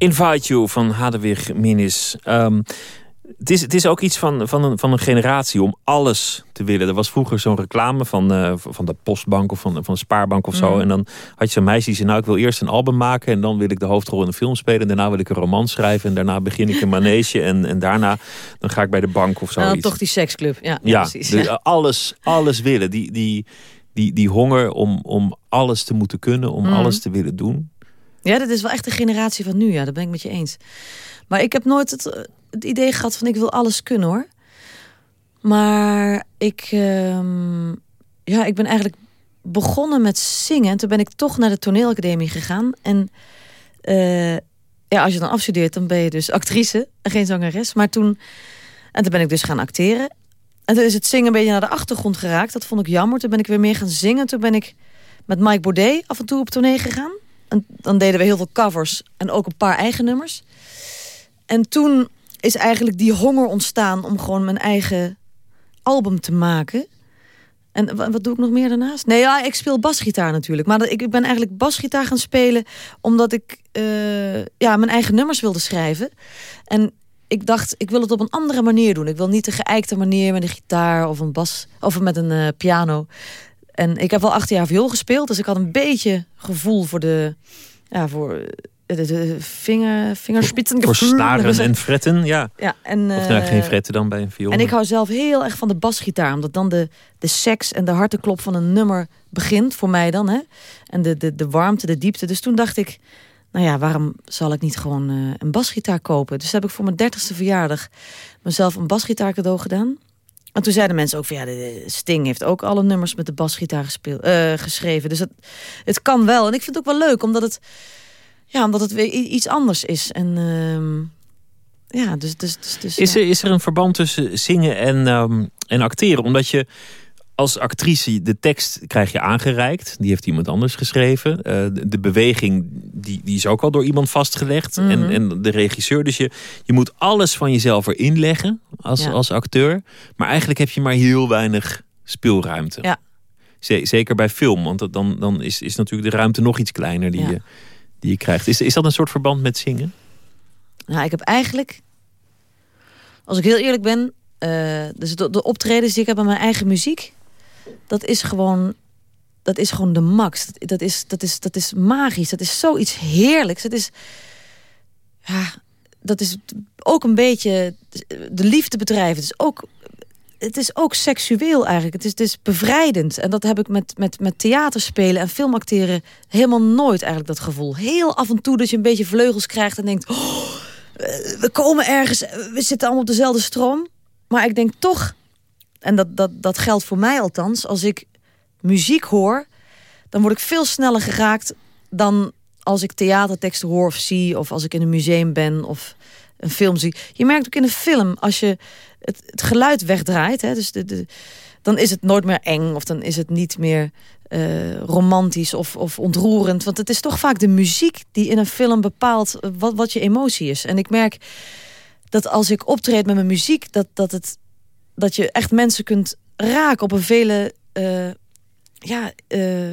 Invite You van Hadewig Minis. Ehm, het, is, het is ook iets van, van, een, van een generatie om alles te willen. Er was vroeger zo'n reclame van, eh, van de postbank of van, van de spaarbank of zo. En dan had je zo'n meisje die zei, nou ik wil eerst een album maken... en dan wil ik de hoofdrol in een film spelen... en daarna wil ik een roman schrijven... en daarna begin ik een manege... en, en daarna dan ga ik bij de bank of zo. Nou, toch die seksclub. Ja, Ja, precies. dus alles, alles willen. Die, die, die, die honger om, om alles te moeten kunnen, om alles te willen doen. Ja, dat is wel echt de generatie van nu, ja, dat ben ik met je eens. Maar ik heb nooit het, idee gehad van ik wil alles kunnen hoor. Maar ik, ehm, ja, ik ben eigenlijk begonnen met zingen. En toen ben ik toch naar de toneelacademie gegaan. En eh, ja, als je dan afstudeert, dan ben je dus actrice en geen zangeres. Maar toen, en toen ben ik dus gaan acteren. En toen is het zingen een beetje naar de achtergrond geraakt. Dat vond ik jammer. Toen ben ik weer meer gaan zingen. Toen ben ik met Mike Baudet af en toe op tournee gegaan. En dan deden we heel veel covers en ook een paar eigen nummers. En toen is eigenlijk die honger ontstaan om gewoon mijn eigen album te maken. En wa- wat doe ik nog meer daarnaast? Nee, ja, ik speel basgitaar natuurlijk. Maar ik ben eigenlijk basgitaar gaan spelen... omdat ik eh, ja, mijn eigen nummers wilde schrijven. En ik dacht, ik wil het op een andere manier doen. Ik wil niet de geëikte manier met een gitaar of een bas... of met een eh, piano. En ik heb wel acht jaar viool gespeeld... dus ik had een beetje gevoel voor de... Ja, voor de, de vinger, vingerspitsen. Voor snaren en fretten, ja. Ja, en, Of nou, eh, geen fretten dan bij een viool. en ik hou zelf heel erg van de basgitaar. Omdat dan de, de seks en de harteklop van een nummer begint. Voor mij dan. Hè? En de, de, de warmte, de diepte. Dus toen dacht ik... Nou ja, waarom zal ik niet gewoon eh, een basgitaar kopen? Dus heb ik voor mijn dertigste verjaardag... mezelf een basgitaar cadeau gedaan. En toen zeiden mensen ook van... ja, de Sting heeft ook alle nummers met de basgitaar gespeeld, eh, geschreven. Dus het, het kan wel. En ik vind het ook wel leuk, omdat het... Ja, omdat het weer iets anders is. En ehm, ja, dus... dus, dus, dus Is ja. er, is er een verband tussen zingen en, ehm, en acteren? Omdat je als actrice de tekst krijg je aangereikt. Die heeft iemand anders geschreven. Eh, de, de beweging die, die is ook al door iemand vastgelegd. Mhm. en, en de regisseur. Dus je, je moet alles van jezelf erin leggen als, Ja. als acteur. Maar eigenlijk heb je maar heel weinig speelruimte. Ja. Zeker bij film. Want dan, dan is, is natuurlijk de ruimte nog iets kleiner die, Ja. je, die je krijgt. Is, is dat een soort verband met zingen? Nou, ik heb eigenlijk, als ik heel eerlijk ben, eh, dus de, de optredens die ik heb aan mijn eigen muziek, dat is gewoon, dat is gewoon de max. Dat, dat is, dat is, dat is magisch. Dat is zoiets heerlijks. Het is, ja, dat is ook een beetje de liefde bedrijven. Het is ook, het is ook seksueel eigenlijk. Het is, het is bevrijdend. En dat heb ik met, met, met theaterspelen en filmacteren helemaal nooit eigenlijk dat gevoel. Heel af en toe dat je een beetje vleugels krijgt en denkt... Oh, we komen ergens, we zitten allemaal op dezelfde stroom. Maar ik denk toch, en dat, dat, dat geldt voor mij althans... als ik muziek hoor, dan word ik veel sneller geraakt... dan als ik theaterteksten hoor of zie... of als ik in een museum ben of een film zie. Je merkt ook in een film, als je het, het geluid wegdraait... Hè, dus de, de, dan is het nooit meer eng of dan is het niet meer uh, romantisch of, of ontroerend. Want het is toch vaak de muziek die in een film bepaalt wat, wat je emotie is. En ik merk dat als ik optreed met mijn muziek... dat, dat, het, dat je echt mensen kunt raken op een vele... Uh, ja, uh,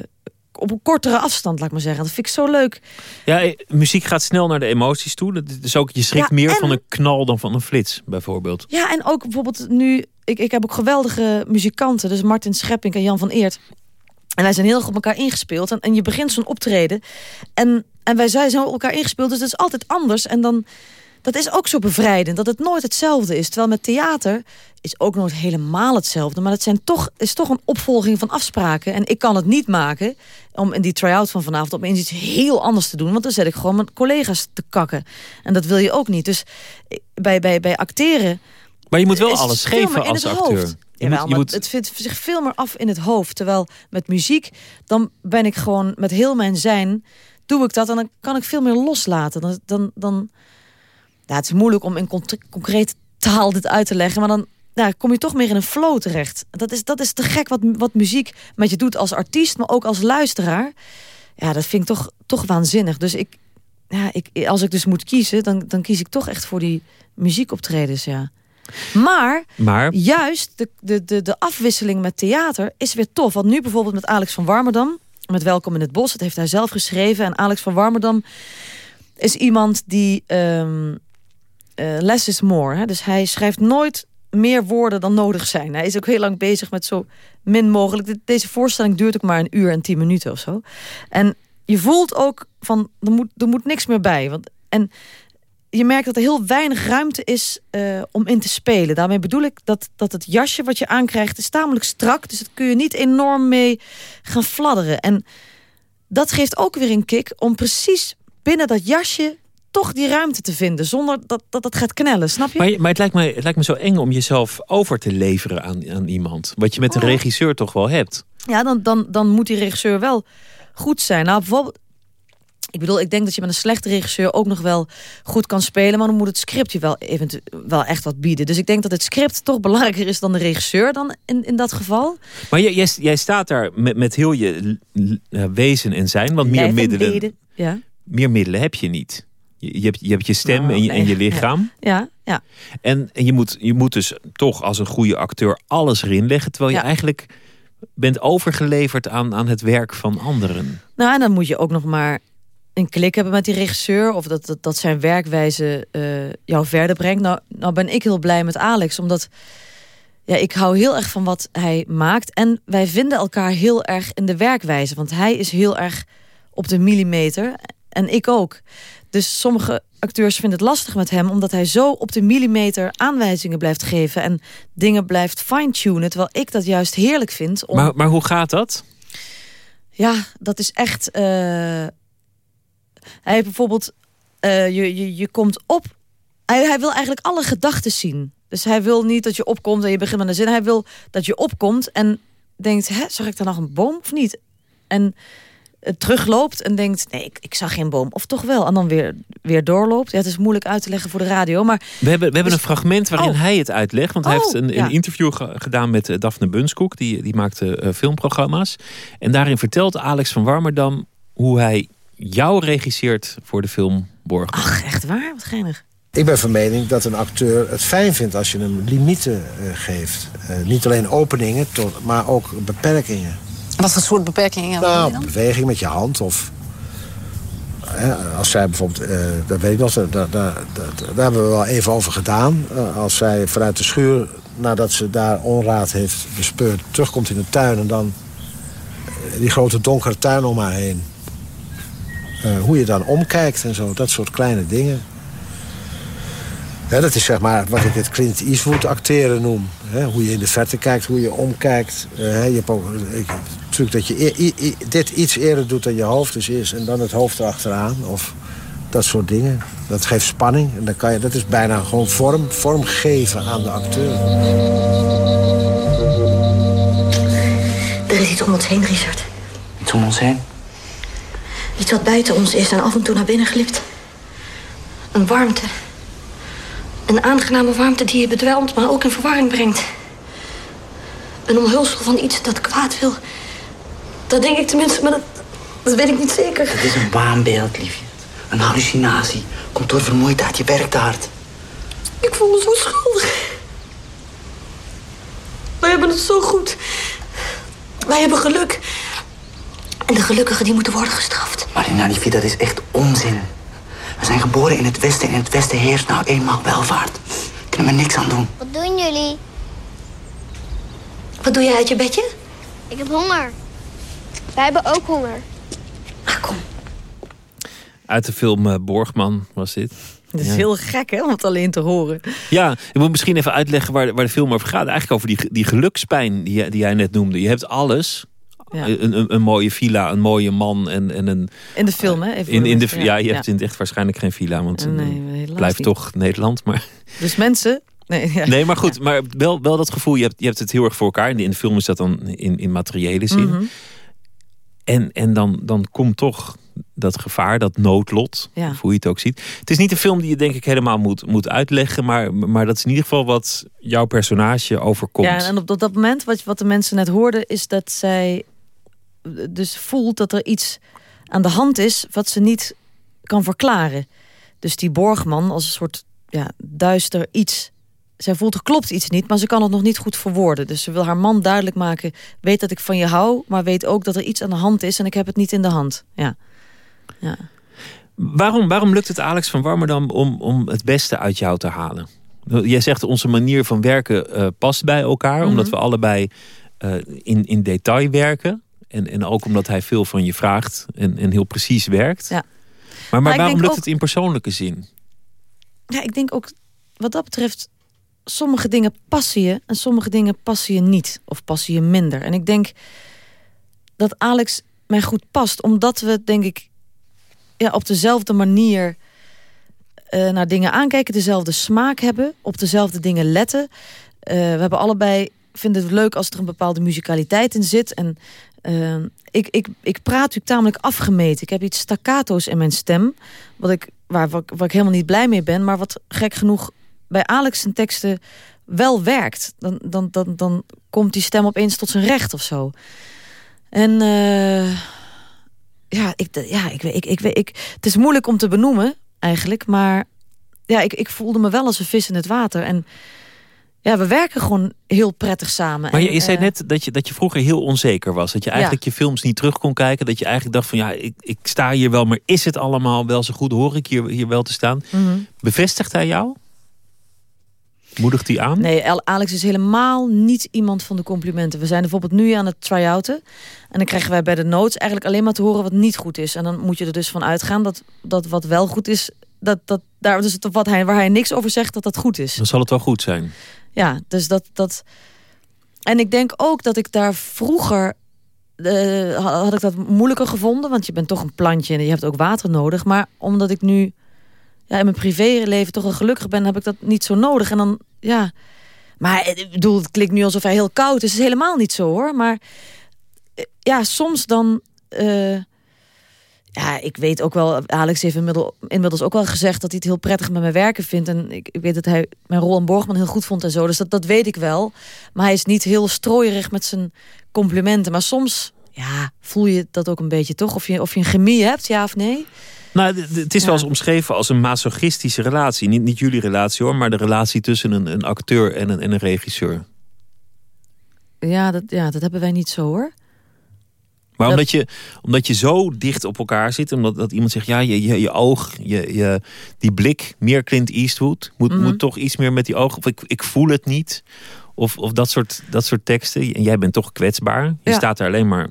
op een kortere afstand, laat ik maar zeggen. Dat vind ik zo leuk. Ja, eh, muziek gaat snel naar de emoties toe. Dat is ook, je schrikt meer van een knal dan van een flits, bijvoorbeeld. Ja, en ook bijvoorbeeld nu... Ik, ik heb ook geweldige muzikanten. Dus Martin Schepping en Jan van Eert. En wij zijn heel erg op elkaar ingespeeld. En, en je begint zo'n optreden. En, en wij zijn zo op elkaar ingespeeld. Dus dat is altijd anders. En dan dat is ook zo bevrijdend, dat het nooit hetzelfde is. Terwijl met theater is ook nooit helemaal hetzelfde. Maar het zijn toch, is toch een opvolging van afspraken. En ik kan het niet maken om in die try-out van vanavond... opeens iets heel anders te doen. Want dan zet ik gewoon mijn collega's te kakken. En dat wil je ook niet. Dus bij, bij, bij acteren... Maar je moet wel alles geven als acteur. Hoofd. Je Jawel, moet, het vindt zich veel meer af in het hoofd. Terwijl met muziek, dan ben ik gewoon met heel mijn zijn... doe ik dat en dan kan ik veel meer loslaten. Dan, dan, dan, ja, het is moeilijk om in concrete taal dit uit te leggen. Maar dan ja, kom je toch meer in een flow terecht. Dat is, dat is te gek wat, wat muziek met je doet als artiest, maar ook als luisteraar. Ja, dat vind ik toch, toch waanzinnig. Dus ik, ja, ik, als ik dus moet kiezen, dan, dan kies ik toch echt voor die muziekoptredens, ja. Maar, maar, juist de, de, de, de afwisseling met theater is weer tof. Want nu bijvoorbeeld met Alex van Warmerdam, met Welkom in het Bos, dat heeft hij zelf geschreven. En Alex van Warmerdam is iemand die um, uh, less is more. Hè? Dus hij schrijft nooit meer woorden dan nodig zijn. Hij is ook heel lang bezig met zo min mogelijk. Deze voorstelling duurt ook maar een uur en tien minuten of zo. En je voelt ook van, er moet, er moet niks meer bij. Want, en je merkt dat er heel weinig ruimte is uh, om in te spelen. Daarmee bedoel ik dat, dat het jasje wat je aankrijgt is tamelijk strak. Dus dat kun je niet enorm mee gaan fladderen. En dat geeft ook weer een kick om precies binnen dat jasje toch die ruimte te vinden zonder dat dat, dat gaat knellen, snap je? Maar, maar het, lijkt me, het lijkt me zo eng om jezelf over te leveren aan, aan iemand. Wat je met een oh. regisseur toch wel hebt. Ja, dan, dan, dan moet die regisseur wel goed zijn. Nou, bijvoorbeeld, ik bedoel, ik denk dat je met een slechte regisseur ook nog wel goed kan spelen. Maar dan moet het script je wel, eventueel wel echt wat bieden. Dus ik denk dat het script toch belangrijker is dan de regisseur dan in, in dat geval. Maar jij, jij, staat daar met, met heel je wezen en zijn. Want meer middelen, ja. meer middelen heb je niet. Je hebt, je hebt je stem en, je, en je lichaam. Ja, ja. En, en je, moet, je moet dus toch als een goede acteur alles erin leggen. Terwijl je eigenlijk bent overgeleverd aan, aan het werk van anderen. Nou, en dan moet je ook nog maar een klik hebben met die regisseur... of dat, dat, dat zijn werkwijze uh, jou verder brengt. Nou, nou ben ik heel blij met Alex, omdat... Ja, ik hou heel erg van wat hij maakt. En wij vinden elkaar heel erg in de werkwijze. Want hij is heel erg op de millimeter. En ik ook. Dus sommige acteurs vinden het lastig met hem... omdat hij zo op de millimeter aanwijzingen blijft geven... en dingen blijft fine-tunen, terwijl ik dat juist heerlijk vind. Om... Maar, maar hoe gaat dat? Ja, dat is echt... Uh... Hij heeft bijvoorbeeld... Uh, je, je, je komt op... Hij, hij wil eigenlijk alle gedachten zien. Dus hij wil niet dat je opkomt en je begint met een zin. Hij wil dat je opkomt en denkt... Hè, zag ik daar nog een boom of niet? En terugloopt en denkt... nee, ik, ik, zag geen boom. Of toch wel. En dan weer, weer doorloopt. Ja, het is moeilijk uit te leggen voor de radio. Maar we hebben, we hebben dus- een fragment waarin oh. hij het uitlegt. Want hij heeft oh, een, een interview gedaan met uh, Daphne Bunskoek. Die, die maakte uh, filmprogramma's. En daarin vertelt Alex van Warmerdam... hoe hij jou regisseert voor de film Borg. Ach, echt waar? Wat geinig. Ik ben van mening dat een acteur het fijn vindt als je hem limieten uh, geeft. niet alleen openingen, tot, maar ook beperkingen. Wat voor soort beperkingen nou, dan? beweging met je hand of... als zij bijvoorbeeld, uh, dat weet ik nog, daar, daar, daar, daar, hebben we wel even over gedaan. Uh, als zij vanuit de schuur, nadat ze daar onraad heeft bespeurd... terugkomt in de tuin en dan uh, die grote donkere tuin om haar heen. hoe je dan omkijkt en zo, dat soort kleine dingen. Ja, dat is zeg maar wat ik het Clint Eastwood acteren noem. Hè, hoe je in de verte kijkt, hoe je omkijkt. Uh, je hebt ook ik, natuurlijk dat je i, i, dit iets eerder doet dan je hoofd dus is... en dan het hoofd erachteraan. Of dat soort dingen. Dat geeft spanning. En dan kan je, dat is bijna gewoon vorm, vorm geven aan de acteur. Er is iets om ons heen, Richard. Iets om ons heen? Iets wat buiten ons is en af en toe naar binnen glipt. Een warmte. Een aangename warmte die je bedwelmt, maar ook in verwarring brengt. Een omhulsel van iets dat kwaad wil. Dat denk ik tenminste, maar dat, dat weet ik niet zeker. Het is een waanbeeld, liefje. Een hallucinatie. Komt door vermoeidheid, je werkt hard. Ik voel me zo schuldig. Wij hebben het zo goed. Wij hebben geluk. En de gelukkigen die moeten worden gestraft. Marina, liefje, dat is echt onzin. We zijn geboren in het Westen en in het Westen heerst nou eenmaal welvaart. Kunnen we niks aan doen. Wat doen jullie? Wat doe jij uit je bedje? Ik heb honger. Wij hebben ook honger. Ah, kom. Uit de film uh, Borgman was dit. Het is ja. heel gek hè, om het alleen te horen. Ja, ik moet misschien even uitleggen waar, waar de film over gaat. Eigenlijk over die, die gelukspijn die, die jij net noemde. Je hebt alles, ja. Een, een, een, mooie villa, een mooie man en, en een... In de film, hè? Even in, in de, ja, je hebt in het echt waarschijnlijk geen villa, want nee, blijft niet. toch Nederland. Maar... Dus mensen... Nee, ja. nee maar goed, maar wel, wel dat gevoel, je hebt, je hebt het heel erg voor elkaar. In de, in de film is dat dan in, in materiële zin. Mm -hmm. En, en dan, dan komt toch dat gevaar, dat noodlot, ja. of hoe je het ook ziet. Het is niet een film die je denk ik helemaal moet, moet uitleggen... Maar, maar dat is in ieder geval wat jouw personage overkomt. Ja, en op dat, dat moment, wat, wat de mensen net hoorden... is dat zij dus voelt dat er iets aan de hand is... wat ze niet kan verklaren. Dus die Borgman als een soort ja, duister iets... Zij voelt er klopt iets niet, maar ze kan het nog niet goed verwoorden. Dus ze wil haar man duidelijk maken... weet dat ik van je hou, maar weet ook dat er iets aan de hand is... en ik heb het niet in de hand. Ja. Ja. Waarom, waarom lukt het Alex van Warmerdam om, om het beste uit jou te halen? Jij zegt onze manier van werken uh, past bij elkaar. Mm -hmm. Omdat we allebei uh, in, in detail werken. En, en ook omdat hij veel van je vraagt en, en heel precies werkt. Ja. Maar, maar, maar waarom lukt ook, het in persoonlijke zin? Ja, ik denk ook wat dat betreft... sommige dingen passen je en sommige dingen passen je niet. Of passen je minder. En ik denk dat Alex mij goed past. Omdat we, denk ik, ja, op dezelfde manier uh, naar dingen aankijken. Dezelfde smaak hebben. Op dezelfde dingen letten. Uh, we hebben allebei vinden het leuk als er een bepaalde muzikaliteit in zit. En uh, ik, ik, ik praat natuurlijk tamelijk afgemeten. Ik heb iets staccato's in mijn stem. Wat ik, waar, waar, waar ik helemaal niet blij mee ben. Maar wat gek genoeg bij Alex zijn teksten wel werkt. Dan, dan, dan, dan komt die stem opeens tot zijn recht of zo. En uh, ja, ik, ja ik, ik, ik, ik, het is moeilijk om te benoemen eigenlijk. Maar ja, ik, ik voelde me wel als een vis in het water. En ja, we werken gewoon heel prettig samen. Maar je, je zei uh, net dat je, dat je vroeger heel onzeker was. Dat je eigenlijk ja. je films niet terug kon kijken. Dat je eigenlijk dacht van ja, ik, ik sta hier wel, maar is het allemaal wel zo goed? Hoor ik hier, hier wel te staan? Mm -hmm. Bevestigt hij jou? Moedigt hij aan? Nee, Alex is helemaal niet iemand van de complimenten. We zijn bijvoorbeeld nu aan het try-outen. En dan krijgen wij bij de notes eigenlijk alleen maar te horen wat niet goed is. En dan moet je er dus van uitgaan dat, dat wat wel goed is... Dat, dat, daar, dus wat hij, waar hij niks over zegt, dat dat goed is. Dan zal het wel goed zijn. Ja, dus dat... dat en ik denk ook dat ik daar vroeger... Uh, had ik dat moeilijker gevonden. Want je bent toch een plantje en je hebt ook water nodig. Maar omdat ik nu ja, in mijn privéleven toch wel gelukkig ben... heb ik dat niet zo nodig. En dan, ja... Maar ik bedoel, het klinkt nu alsof hij heel koud is. Het is helemaal niet zo, hoor. Maar ja, soms dan... Uh, ja, ik weet ook wel... Alex heeft inmiddels, inmiddels ook wel gezegd... dat hij het heel prettig met mijn werken vindt. En ik, ik weet dat hij mijn rol in Borgman heel goed vond en zo. Dus dat, dat weet ik wel. Maar hij is niet heel strooierig met zijn complimenten. Maar soms ja, voel je dat ook een beetje, toch? Of je, of je een chemie hebt, ja of nee? Nou, het is ja. wel eens omschreven als een masochistische relatie. Niet, niet jullie relatie hoor, maar de relatie tussen een, een acteur en een, en een regisseur. Ja dat, ja, dat hebben wij niet zo hoor. Maar omdat je, omdat je zo dicht op elkaar zit, omdat dat iemand zegt, ja, je, je, je oog, je, je, die blik, meer Clint Eastwood, moet, mm -hmm. moet toch iets meer met die ogen, of ik, ik voel het niet, of, of dat, soort, dat soort teksten. En jij bent toch kwetsbaar, je ja. staat er alleen maar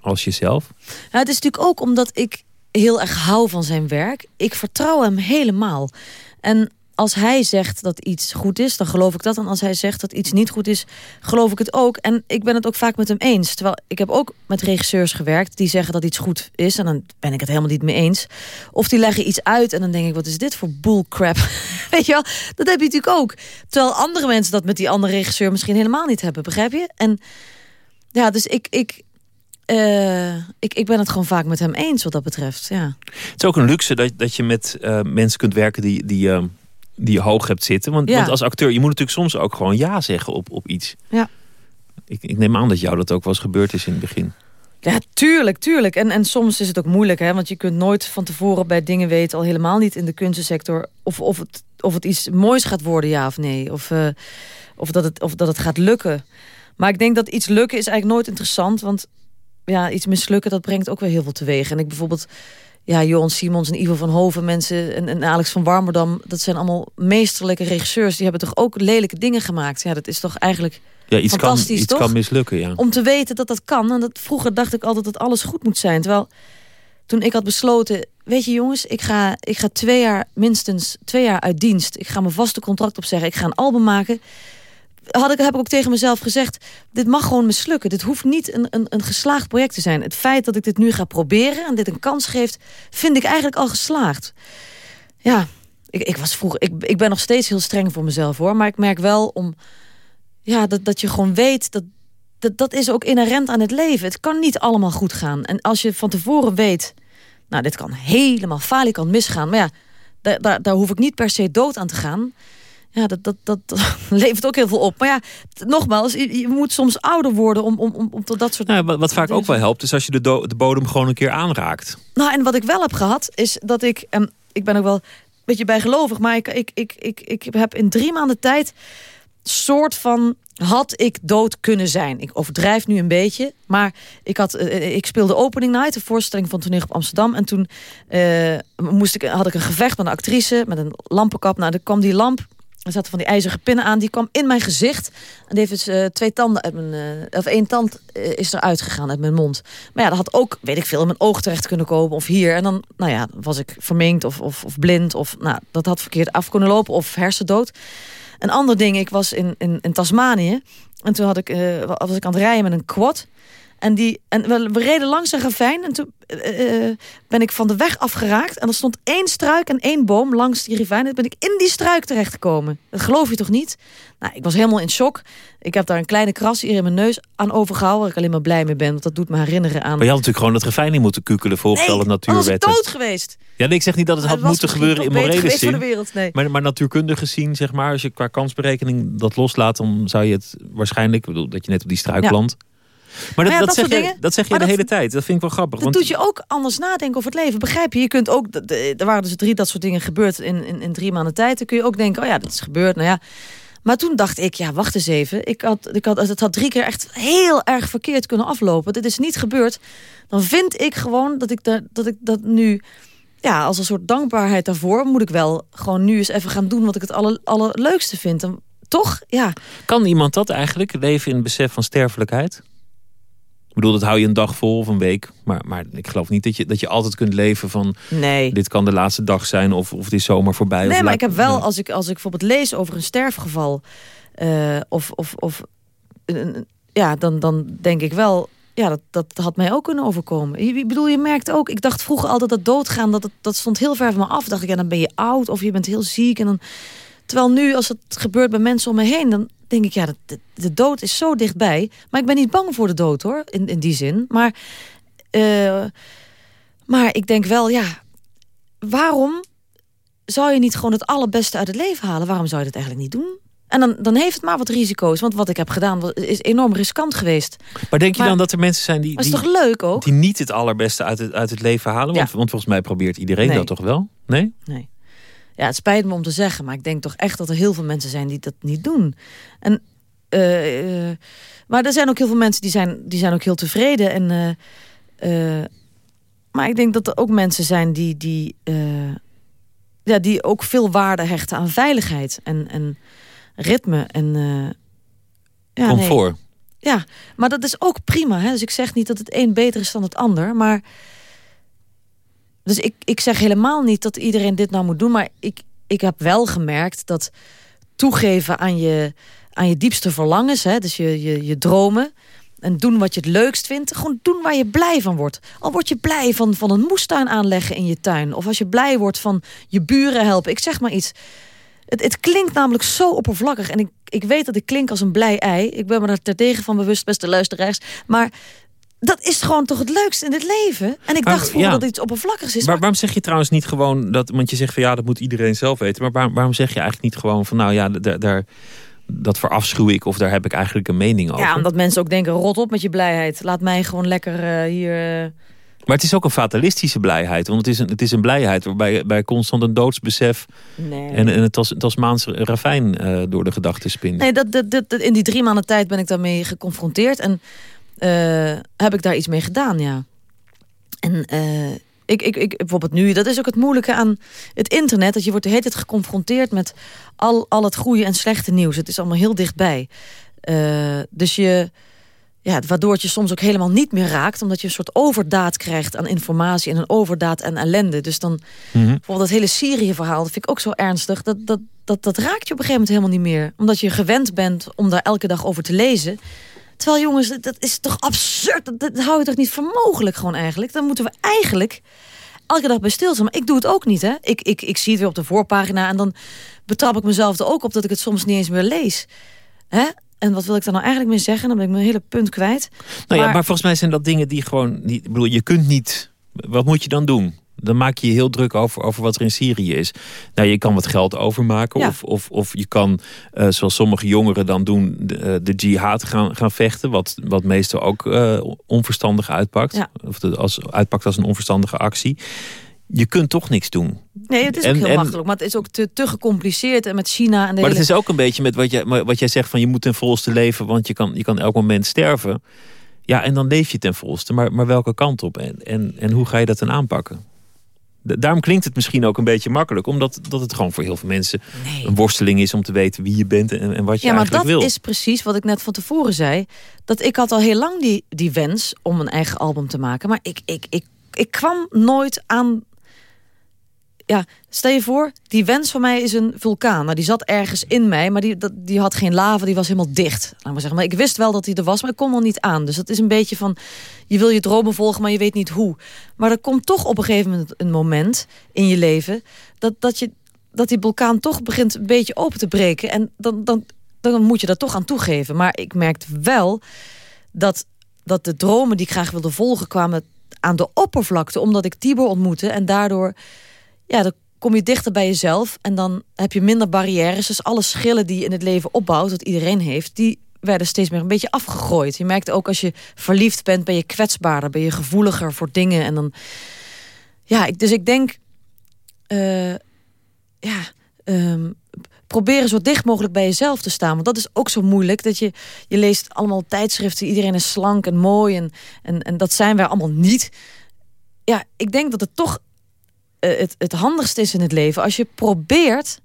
als jezelf. Ja, het is natuurlijk ook omdat ik heel erg hou van zijn werk. Ik vertrouw hem helemaal. En als hij zegt dat iets goed is, dan geloof ik dat. En als hij zegt dat iets niet goed is, geloof ik het ook. En ik ben het ook vaak met hem eens. Terwijl ik heb ook met regisseurs gewerkt die zeggen dat iets goed is. En dan ben ik het helemaal niet mee eens. Of die leggen iets uit en dan denk ik, wat is dit voor bullcrap? Weet je wel, dat heb je natuurlijk ook. Terwijl andere mensen dat met die andere regisseur misschien helemaal niet hebben. Begrijp je? En ja, dus ik... ik uh, ik, ik ben het gewoon vaak met hem eens wat dat betreft. Ja. Het is ook een luxe dat, dat je met uh, mensen kunt werken die, die, uh, die je hoog hebt zitten. Want, Ja. want als acteur, je moet natuurlijk soms ook gewoon ja zeggen op, op iets. Ja. Ik, ik neem aan dat jou dat ook wel eens gebeurd is in het begin. Ja, tuurlijk, tuurlijk. En, en soms is het ook moeilijk, hè? want je kunt nooit van tevoren bij dingen weten, al helemaal niet in de kunstensector, of, of, het, of het iets moois gaat worden, ja of nee. Of, eh, of, dat het, of dat het gaat lukken. Maar ik denk dat iets lukken is eigenlijk nooit interessant, want ja, iets mislukken, dat brengt ook weer heel veel teweeg. En ik bijvoorbeeld, ja, Johan Simons en Ivo van Hoven, mensen en, en Alex van Warmerdam, dat zijn allemaal meesterlijke regisseurs. Die hebben toch ook lelijke dingen gemaakt. Ja, dat is toch eigenlijk Ja, iets, kan, fantastisch, iets toch? kan mislukken, ja. om te weten dat dat kan. En dat, vroeger dacht ik altijd dat alles goed moet zijn. Terwijl toen ik had besloten... weet je jongens, ik ga, ik ga twee jaar minstens twee jaar uit dienst. Ik ga mijn vaste contract opzeggen. Ik ga een album maken. Had ik, heb ik ook tegen mezelf gezegd... dit mag gewoon mislukken. Dit hoeft niet een, een, een geslaagd project te zijn. Het feit dat ik dit nu ga proberen en dit een kans geeft... vind ik eigenlijk al geslaagd. Ja, ik, ik was vroeger... Ik, ik ben nog steeds heel streng voor mezelf hoor. Maar ik merk wel om... Ja, dat, dat je gewoon weet dat, dat, dat is ook inherent aan het leven. Het kan niet allemaal goed gaan. En als je van tevoren weet... nou, dit kan helemaal falikant misgaan. Maar ja, daar, daar, daar hoef ik niet per se dood aan te gaan. Ja, dat, dat, dat, dat levert ook heel veel op. Maar ja, nogmaals, je, je moet soms ouder worden... om, om, om, om tot dat soort... Nou, wat, wat vaak ook wel helpt, is als je de, do- de bodem gewoon een keer aanraakt. Nou, en wat ik wel heb gehad, is dat ik... En ik ben ook wel een beetje bijgelovig... maar ik, ik, ik, ik, ik heb in drie maanden tijd... soort van had ik dood kunnen zijn. Ik overdrijf nu een beetje, maar ik, had, eh, ik speelde opening night, de voorstelling van Toneel op Amsterdam. En toen eh, moest ik, had ik een gevecht met een actrice met een lampenkap. Nou, dan kwam die lamp, er zaten van die ijzeren pinnen aan, die kwam in mijn gezicht. En die heeft dus eh, twee tanden mijn, eh, of één tand eh, is eruit gegaan uit mijn mond. Maar ja, dat had ook, weet ik veel, in mijn oog terecht kunnen komen of hier. En dan, nou ja, was ik verminkt of, of, of blind of, nou, dat had verkeerd af kunnen lopen of hersendood. Een ander ding, ik was in, in, Tasmanië. En toen had ik, was ik aan het rijden met een quad. En, die, en we, we reden langs een ravijn. En toen eh, eh, ben ik van de weg afgeraakt. En er stond één struik en één boom langs die ravijn. En toen ben ik in die struik terechtgekomen. Dat geloof je toch niet? Nou, ik was helemaal in shock. Ik heb daar een kleine kras hier in mijn neus aan overgehouden. Waar ik alleen maar blij mee ben. Want dat doet me herinneren aan... Maar je had natuurlijk gewoon dat refijn in moeten kukelen volgens alle was ik natuurwetten. dood geweest. Ja, nee, ik zeg niet dat het Maar had het moeten gebeuren in morele zin. voor de wereld, nee. Maar, maar natuurkundig gezien, zeg maar, als je qua kansberekening dat loslaat, dan zou je het waarschijnlijk, ik bedoel, dat je net op die struik Ja. landt. Maar dat, ja, dat, dat zeg, je, dingen. dat zeg je de dat- hele tijd. Dat vind ik wel grappig. Dat want doet je ook anders nadenken over het leven. Begrijp je? Je kunt ook, er waren dus drie dat soort dingen gebeurd in, in, in drie maanden tijd. Dan kun je ook denken, oh ja, dat is gebeurd. Nou ja. Maar toen dacht ik, ja, wacht eens even. Ik had, ik had, het had drie keer echt heel erg verkeerd kunnen aflopen. Dit is niet gebeurd. Dan vind ik gewoon dat ik, dat, ik dat nu... Ja, als een soort dankbaarheid daarvoor... moet ik wel gewoon nu eens even gaan doen... wat ik het aller, allerleukste vind. En, toch? Ja. Kan iemand dat eigenlijk, leven in het besef van sterfelijkheid? Ik bedoel, dat hou je een dag vol of een week. Maar, maar ik geloof niet dat je, dat je altijd kunt leven van... Nee. dit kan de laatste dag zijn of, of het is zomaar voorbij. of Nee, maar laat- ik heb wel, als ik, als ik bijvoorbeeld lees over een sterfgeval... eh, of, of, of een- ja, dan, dan denk ik wel... Ja, dat, dat had mij ook kunnen overkomen. Ik bedoel, je merkt ook... Ik dacht vroeger altijd dat doodgaan, dat, het- dat stond heel ver van me af. Dacht ik, ja, dan ben je oud of je bent heel ziek. En dan, terwijl nu, als het gebeurt bij mensen om me heen... dan denk ik, ja, de, de, dood is zo dichtbij. Maar ik ben niet bang voor de dood, hoor, in, in die zin. Maar, eh, maar ik denk wel, ja... Waarom zou je niet gewoon het allerbeste uit het leven halen? Waarom zou je dat eigenlijk niet doen? En dan, dan heeft het maar wat risico's. Want wat ik heb gedaan is enorm riskant geweest. Maar denk je Maar- dan dat er mensen zijn die, is die, toch leuk ook? die niet het allerbeste uit het, uit het leven halen? Want, Ja. want volgens mij probeert iedereen Nee. dat toch wel? Nee? Nee. Ja, het spijt me om te zeggen, maar ik denk toch echt dat er heel veel mensen zijn die dat niet doen. En, eh, eh, maar er zijn ook heel veel mensen die zijn, die zijn ook heel tevreden. En, eh, maar ik denk dat er ook mensen zijn die, die, ja, die ook veel waarde hechten aan veiligheid en, en ritme. En, ja, nee. Comfort. Ja, maar dat is ook prima. Hè? Dus ik zeg niet dat het een beter is dan het ander. Maar. Dus ik, ik zeg helemaal niet dat iedereen dit nou moet doen. Maar ik, ik heb wel gemerkt dat toegeven aan je, aan je diepste verlangens, hè, dus je, je, je dromen, en doen wat je het leukst vindt. Gewoon doen waar je blij van wordt. Al word je blij van, van een moestuin aanleggen in je tuin. Of als je blij wordt van je buren helpen. Ik zeg maar iets. Het, het klinkt namelijk zo oppervlakkig. En ik, ik weet dat ik klink als een blij ei. Ik ben me daar terdege van bewust, beste luisteraars. Maar dat is gewoon toch het leukste in het leven. En ik dacht vroeger ja. dat iets oppervlakkigs is. Maar waarom zeg je trouwens niet gewoon dat, want je zegt van ja, dat moet iedereen zelf weten. Maar waarom, waarom zeg je eigenlijk niet gewoon van nou ja, daar, dat verafschuw ik of daar heb ik eigenlijk een mening over? Ja, omdat mensen ook denken, rot op met je blijheid. Laat mij gewoon lekker eh, hier... eh, Maar het is ook een fatalistische blijheid. Want het is een, het is een blijheid waarbij bij constant een doodsbesef Nee. en, en het Tas- Tasmaanse ravijn eh, door de gedachten spint. Nee, dat, dat, dat, dat- in die drie maanden tijd ben ik daarmee geconfronteerd. En eh, heb ik daar iets mee gedaan, ja. En eh, ik, ik, ik, bijvoorbeeld nu, dat is ook het moeilijke aan het internet. Dat je wordt de hele tijd geconfronteerd met al, al het goede en slechte nieuws. Het is allemaal heel dichtbij. Eh, dus je... Ja, waardoor het je soms ook helemaal niet meer raakt. Omdat je een soort overdaad krijgt aan informatie en een overdaad aan ellende. Dus dan bijvoorbeeld dat hele Syrië-verhaal, dat vind ik ook zo ernstig. Dat, dat, dat, dat raakt je op een gegeven moment helemaal niet meer. Omdat je gewend bent om daar elke dag over te lezen. Terwijl jongens, dat- is toch absurd. Dat, dat hou je toch niet voor mogelijk gewoon eigenlijk. Dan moeten we eigenlijk elke dag bij stilstaan. Maar ik doe het ook niet, hè. Ik, ik, ik zie het weer op de voorpagina en dan betrap ik mezelf er ook op dat ik het soms niet eens meer lees. Hè? En wat wil ik daar nou eigenlijk mee zeggen? Dan ben ik mijn hele punt kwijt. Nou ja, maar volgens mij zijn dat dingen die gewoon niet. Ik bedoel, je kunt niet. Wat moet je dan doen? Dan maak je je heel druk over, over wat er in Syrië is. Nou, je kan wat geld overmaken. Ja. Of, of, of je kan, eh, zoals sommige jongeren dan doen, de, eh, de jihad gaan, gaan vechten. Wat, wat meestal ook eh, onverstandig uitpakt. Ja. Of de, als, uitpakt als een onverstandige actie. Je kunt toch niks doen. Nee, het is En- ook heel en- makkelijk. Maar het is ook te, te gecompliceerd. En met China en de Maar hele... het is ook een beetje met wat jij, wat jij zegt van je moet ten volste leven, want je kan, je kan elk moment sterven. Ja, en dan leef je ten volste. Maar, maar welke kant op? En, en, en hoe ga je dat dan aanpakken? Da- Daarom klinkt het misschien ook een beetje makkelijk. Omdat dat het gewoon voor heel veel mensen een worsteling is om te weten wie je bent en, en wat je ja, maar eigenlijk dat wil. is precies wat ik net van tevoren zei. Dat ik had al heel lang die, die wens om een eigen album te maken. Maar ik, ik, ik, ik kwam nooit aan... Ja, stel je voor, die wens van mij is een vulkaan. Nou, die zat ergens in mij, maar die, die had geen lava, die was helemaal dicht. Laat maar zeggen. Maar ik wist wel dat die er was, maar ik kon er niet aan. Dus dat is een beetje van, je wil je dromen volgen, maar je weet niet hoe. Maar er komt toch op een gegeven moment een moment in je leven... dat, dat, je, dat die vulkaan toch begint een beetje open te breken. En dan, dan, dan moet je daar toch aan toegeven. Maar ik merkte wel dat, dat de dromen die ik graag wilde volgen... kwamen aan de oppervlakte, omdat ik Tibor ontmoette. En daardoor, ja, dan kom je dichter bij jezelf. En dan heb je minder barrières. Dus alle schillen die je in het leven opbouwt, dat iedereen heeft... die werden steeds meer een beetje afgegooid. Je merkt ook als je verliefd bent, ben je kwetsbaarder. Ben je gevoeliger voor dingen. En dan, ja, ik, dus ik denk... eh, ja, ehm, proberen zo dicht mogelijk bij jezelf te staan. Want dat is ook zo moeilijk. Dat je, je leest allemaal tijdschriften. Iedereen is slank en mooi. En, en, en dat zijn wij allemaal niet. Ja, ik denk dat het toch het, het handigste is in het leven. Als je probeert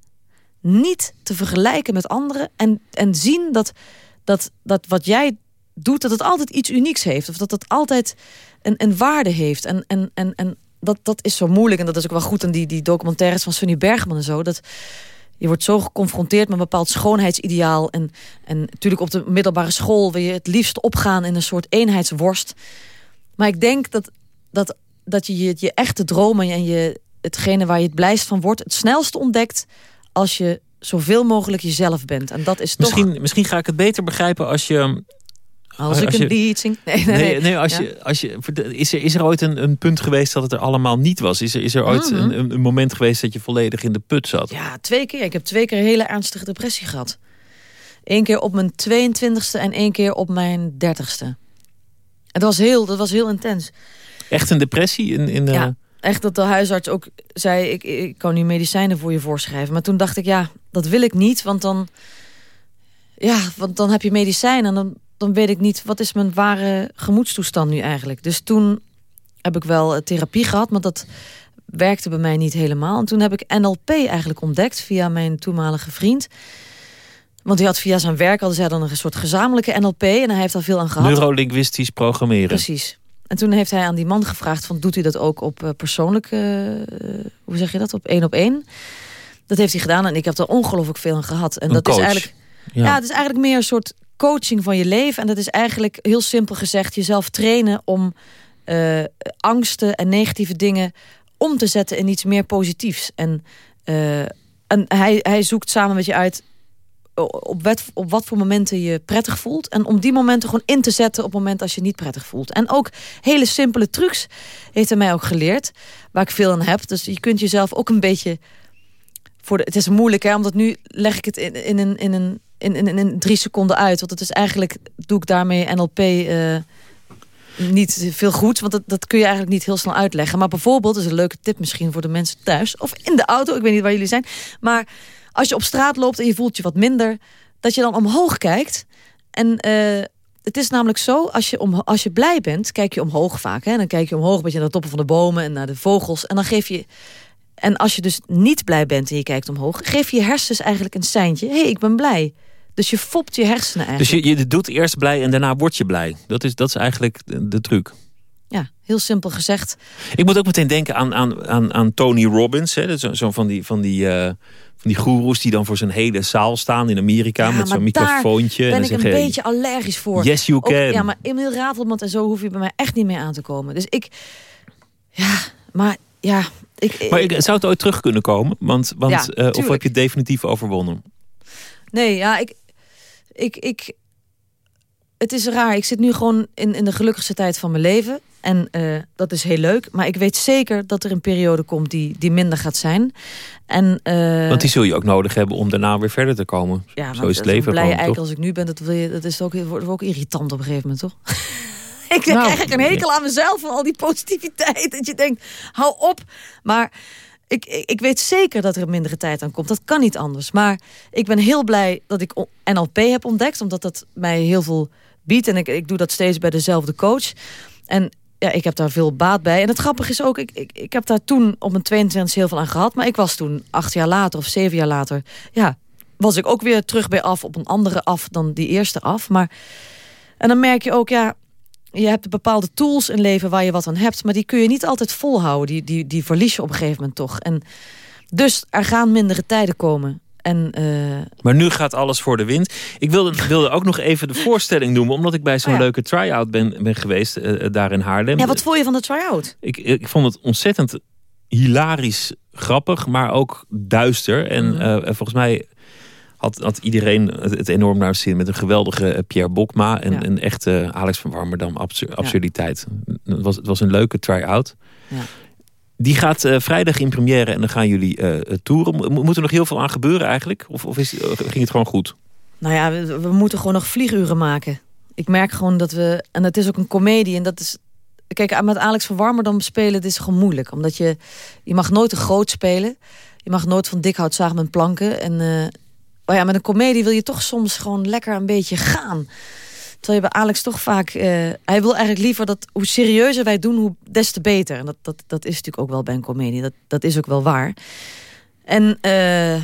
niet te vergelijken met anderen. En, en zien dat, dat, dat wat jij doet, dat het altijd iets unieks heeft. Of dat het altijd een, een waarde heeft. En, en, en, en dat, dat is zo moeilijk. En dat is ook wel goed aan die, die documentaires van Sunny Bergman en zo. Dat je wordt zo geconfronteerd met een bepaald schoonheidsideaal. En, en natuurlijk op de middelbare school wil je het liefst opgaan in een soort eenheidsworst. Maar ik denk dat, dat, dat je, je je echte dromen en je, hetgene waar je het blijst van wordt... het snelste ontdekt als je zoveel mogelijk jezelf bent. En dat is toch... Misschien, misschien ga ik het beter begrijpen als je... Als ik een lied zing. Nee, nee, Nee, nee, als Ja. je, als je, is, er, is er ooit een, een punt geweest dat het er allemaal niet was? Is er, is er ooit Mhm. een, een, een moment geweest dat je volledig in de put zat? Ja, twee keer. Ik heb twee keer een hele ernstige depressie gehad. Eén keer op mijn 22e en één keer op mijn 30ste. Het was heel, dat was heel intens. Echt een depressie? In, in, eh, Ja, echt dat de huisarts ook zei... Ik, ik kan nu medicijnen voor je voorschrijven. Maar toen dacht ik, ja, dat wil ik niet. Want dan, ja, want dan heb je medicijnen en dan, dan weet ik niet... wat is mijn ware gemoedstoestand nu eigenlijk. Dus toen heb ik wel eh, therapie gehad, maar dat werkte bij mij niet helemaal. En toen heb ik NLP eigenlijk ontdekt via mijn toenmalige vriend... Want hij had via zijn werk hadden zij dan een soort gezamenlijke NLP en hij heeft daar veel aan gehad. Neurolinguistisch programmeren. Precies. En toen heeft hij aan die man gevraagd: van, doet u dat ook op eh, persoonlijk, eh, hoe zeg je dat, op één op één? Dat heeft hij gedaan en ik heb er ongelooflijk veel aan gehad. En Een dat coach. is eigenlijk. Ja. Ja. het is eigenlijk meer een soort coaching van je leven. En dat is eigenlijk heel simpel gezegd jezelf trainen om eh, angsten en negatieve dingen om te zetten in iets meer positiefs. En, eh, en hij, hij zoekt samen met je uit op wat, op wat voor momenten je prettig voelt. En om die momenten gewoon in te zetten op het moment als je niet prettig voelt. En ook hele simpele trucs heeft hij mij ook geleerd. Waar ik veel aan heb. Dus je kunt jezelf ook een beetje... Voor de, het is moeilijk, hè, omdat nu leg ik het in, in, een, in, een, in, in, in drie seconden uit. Want het is eigenlijk, doe ik daarmee NLP eh, niet veel goed. Want dat, dat kun je eigenlijk niet heel snel uitleggen. Maar bijvoorbeeld, dat is een leuke tip misschien voor de mensen thuis. Of in de auto, ik weet niet waar jullie zijn. Maar als je op straat loopt en je voelt je wat minder... dat je dan omhoog kijkt. En eh, het is namelijk zo, als je, om, als je blij bent, kijk je omhoog vaak. Hè? Dan kijk je omhoog, een beetje naar de toppen van de bomen en naar de vogels. En dan geef je... En als je dus niet blij bent en je kijkt omhoog... geef je hersens eigenlijk een seintje. Hé, hey, ik ben blij. Dus je fopt je hersenen Dus eigenlijk. je, je doet eerst blij en daarna word je blij. Dat is, dat is eigenlijk de, de truc. Ja, heel simpel gezegd. Ik moet ook meteen denken aan, aan, aan, aan Tony Robbins. Hè? Dat is Zo, zo van die, van die, eh, van die goeroes die dan voor zijn hele zaal staan in Amerika... Ja, met zo'n microfoontje. ben en ik een beetje allergisch voor. Yes, you Ook- can. ja, maar Emil Ratelband en zo hoef je bij mij echt niet meer aan te komen. Dus ik... Ja, maar ja... Ik, Maar ik, zou het ooit terug kunnen komen? Want, want, Ja, eh, of heb je het definitief overwonnen? Nee, ja, ik... ik, ik het is raar. Ik zit nu gewoon in, in de gelukkigste tijd van mijn leven. En eh, dat is heel leuk. Maar ik weet zeker dat er een periode komt die, die minder gaat zijn. En, eh, Want die zul je ook nodig hebben om daarna weer verder te komen. Ja, Zo is het leven blije gewoon, eikel toch? als ik nu ben, dat, wil je, dat is ook, wordt ook irritant op een gegeven moment, toch? ik Nou, krijg eigenlijk een hekel aan mezelf van al die positiviteit. Dat je denkt, hou op. Maar ik, ik, ik weet zeker dat er een mindere tijd aan komt. Dat kan niet anders. Maar ik ben heel blij dat ik NLP heb ontdekt. Omdat dat mij heel veel En ik, ik doe dat steeds bij dezelfde coach. En ja, ik heb daar veel baat bij. En het grappige is ook, ik, ik, ik heb daar toen op mijn 22 heel veel aan gehad. Maar ik was toen acht jaar later of zeven jaar later... ja, was ik ook weer terug bij af op een andere af dan die eerste af. Maar, en dan merk je ook, ja, je hebt bepaalde tools in leven waar je wat aan hebt, maar die kun je niet altijd volhouden. Die, die, die verlies je op een gegeven moment toch. En dus er gaan mindere tijden komen. En eh, Maar nu gaat alles voor de wind. Ik wilde, wilde ook nog even de voorstelling noemen. Omdat ik bij zo'n Oh ja. leuke try-out ben, ben geweest. eh, eh, daar in Haarlem. ja, wat vond je van de try-out? ik, ik vond het ontzettend hilarisch grappig. Maar ook duister. En Mhm. volgens mij had, had iedereen het, enorm naar zin. Met een geweldige Pierre Bokma. En Ja. een echte Alex van Warmerdam absur- absurditeit. Het, was, het was een leuke try-out. Ja. Die gaat eh, vrijdag in première en dan gaan jullie eh toeren. Mo- Moet er nog heel veel aan gebeuren eigenlijk? Of, of is, eh, ging het gewoon goed? Nou ja, we, moeten gewoon nog vlieguren maken. Ik merk gewoon dat we... En het is ook een komedie en dat is... Kijk, met Alex van Warmerdam spelen, dit is gewoon moeilijk. Omdat je... Je mag nooit te groot spelen. Je mag nooit van dik hout zagen met planken. En, eh, maar ja, met een komedie wil je toch soms gewoon lekker een beetje gaan. Terwijl bij Alex toch vaak... eh, hij wil eigenlijk liever dat hoe serieuzer wij doen, hoe des te beter. En dat, dat, dat is natuurlijk ook wel bij een komedie. Dat, dat is ook wel waar. En eh,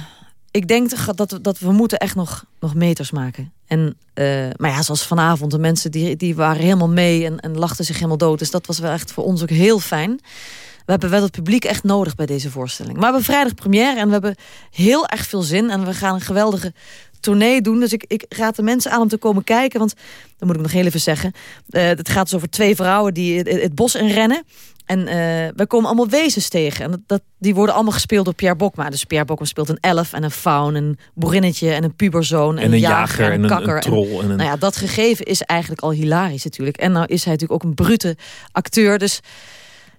ik denk dat dat we moeten echt nog, nog meters maken. En, eh, maar ja, zoals vanavond, de mensen die, die waren helemaal mee en, en lachten zich helemaal dood. Dus dat was wel echt voor ons ook heel fijn. We hebben wel het publiek echt nodig bij deze voorstelling. Maar we hebben vrijdag première en we hebben heel erg veel zin. En we gaan een geweldige tournee doen. Dus ik, ik raad de mensen aan om te komen kijken. Want, dat moet ik nog heel even zeggen. eh, het gaat dus over twee vrouwen die het, het bos in rennen. En eh wij komen allemaal wezens tegen. En dat, dat, die worden allemaal gespeeld door Pierre Bokma. Dus Pierre Bokma speelt een elf en een faun, een boerinnetje en een puberzoon. En een jager en een- kakker. een troll en een- nou ja, dat gegeven is eigenlijk al hilarisch natuurlijk. En nou is hij natuurlijk ook een brute acteur. Dus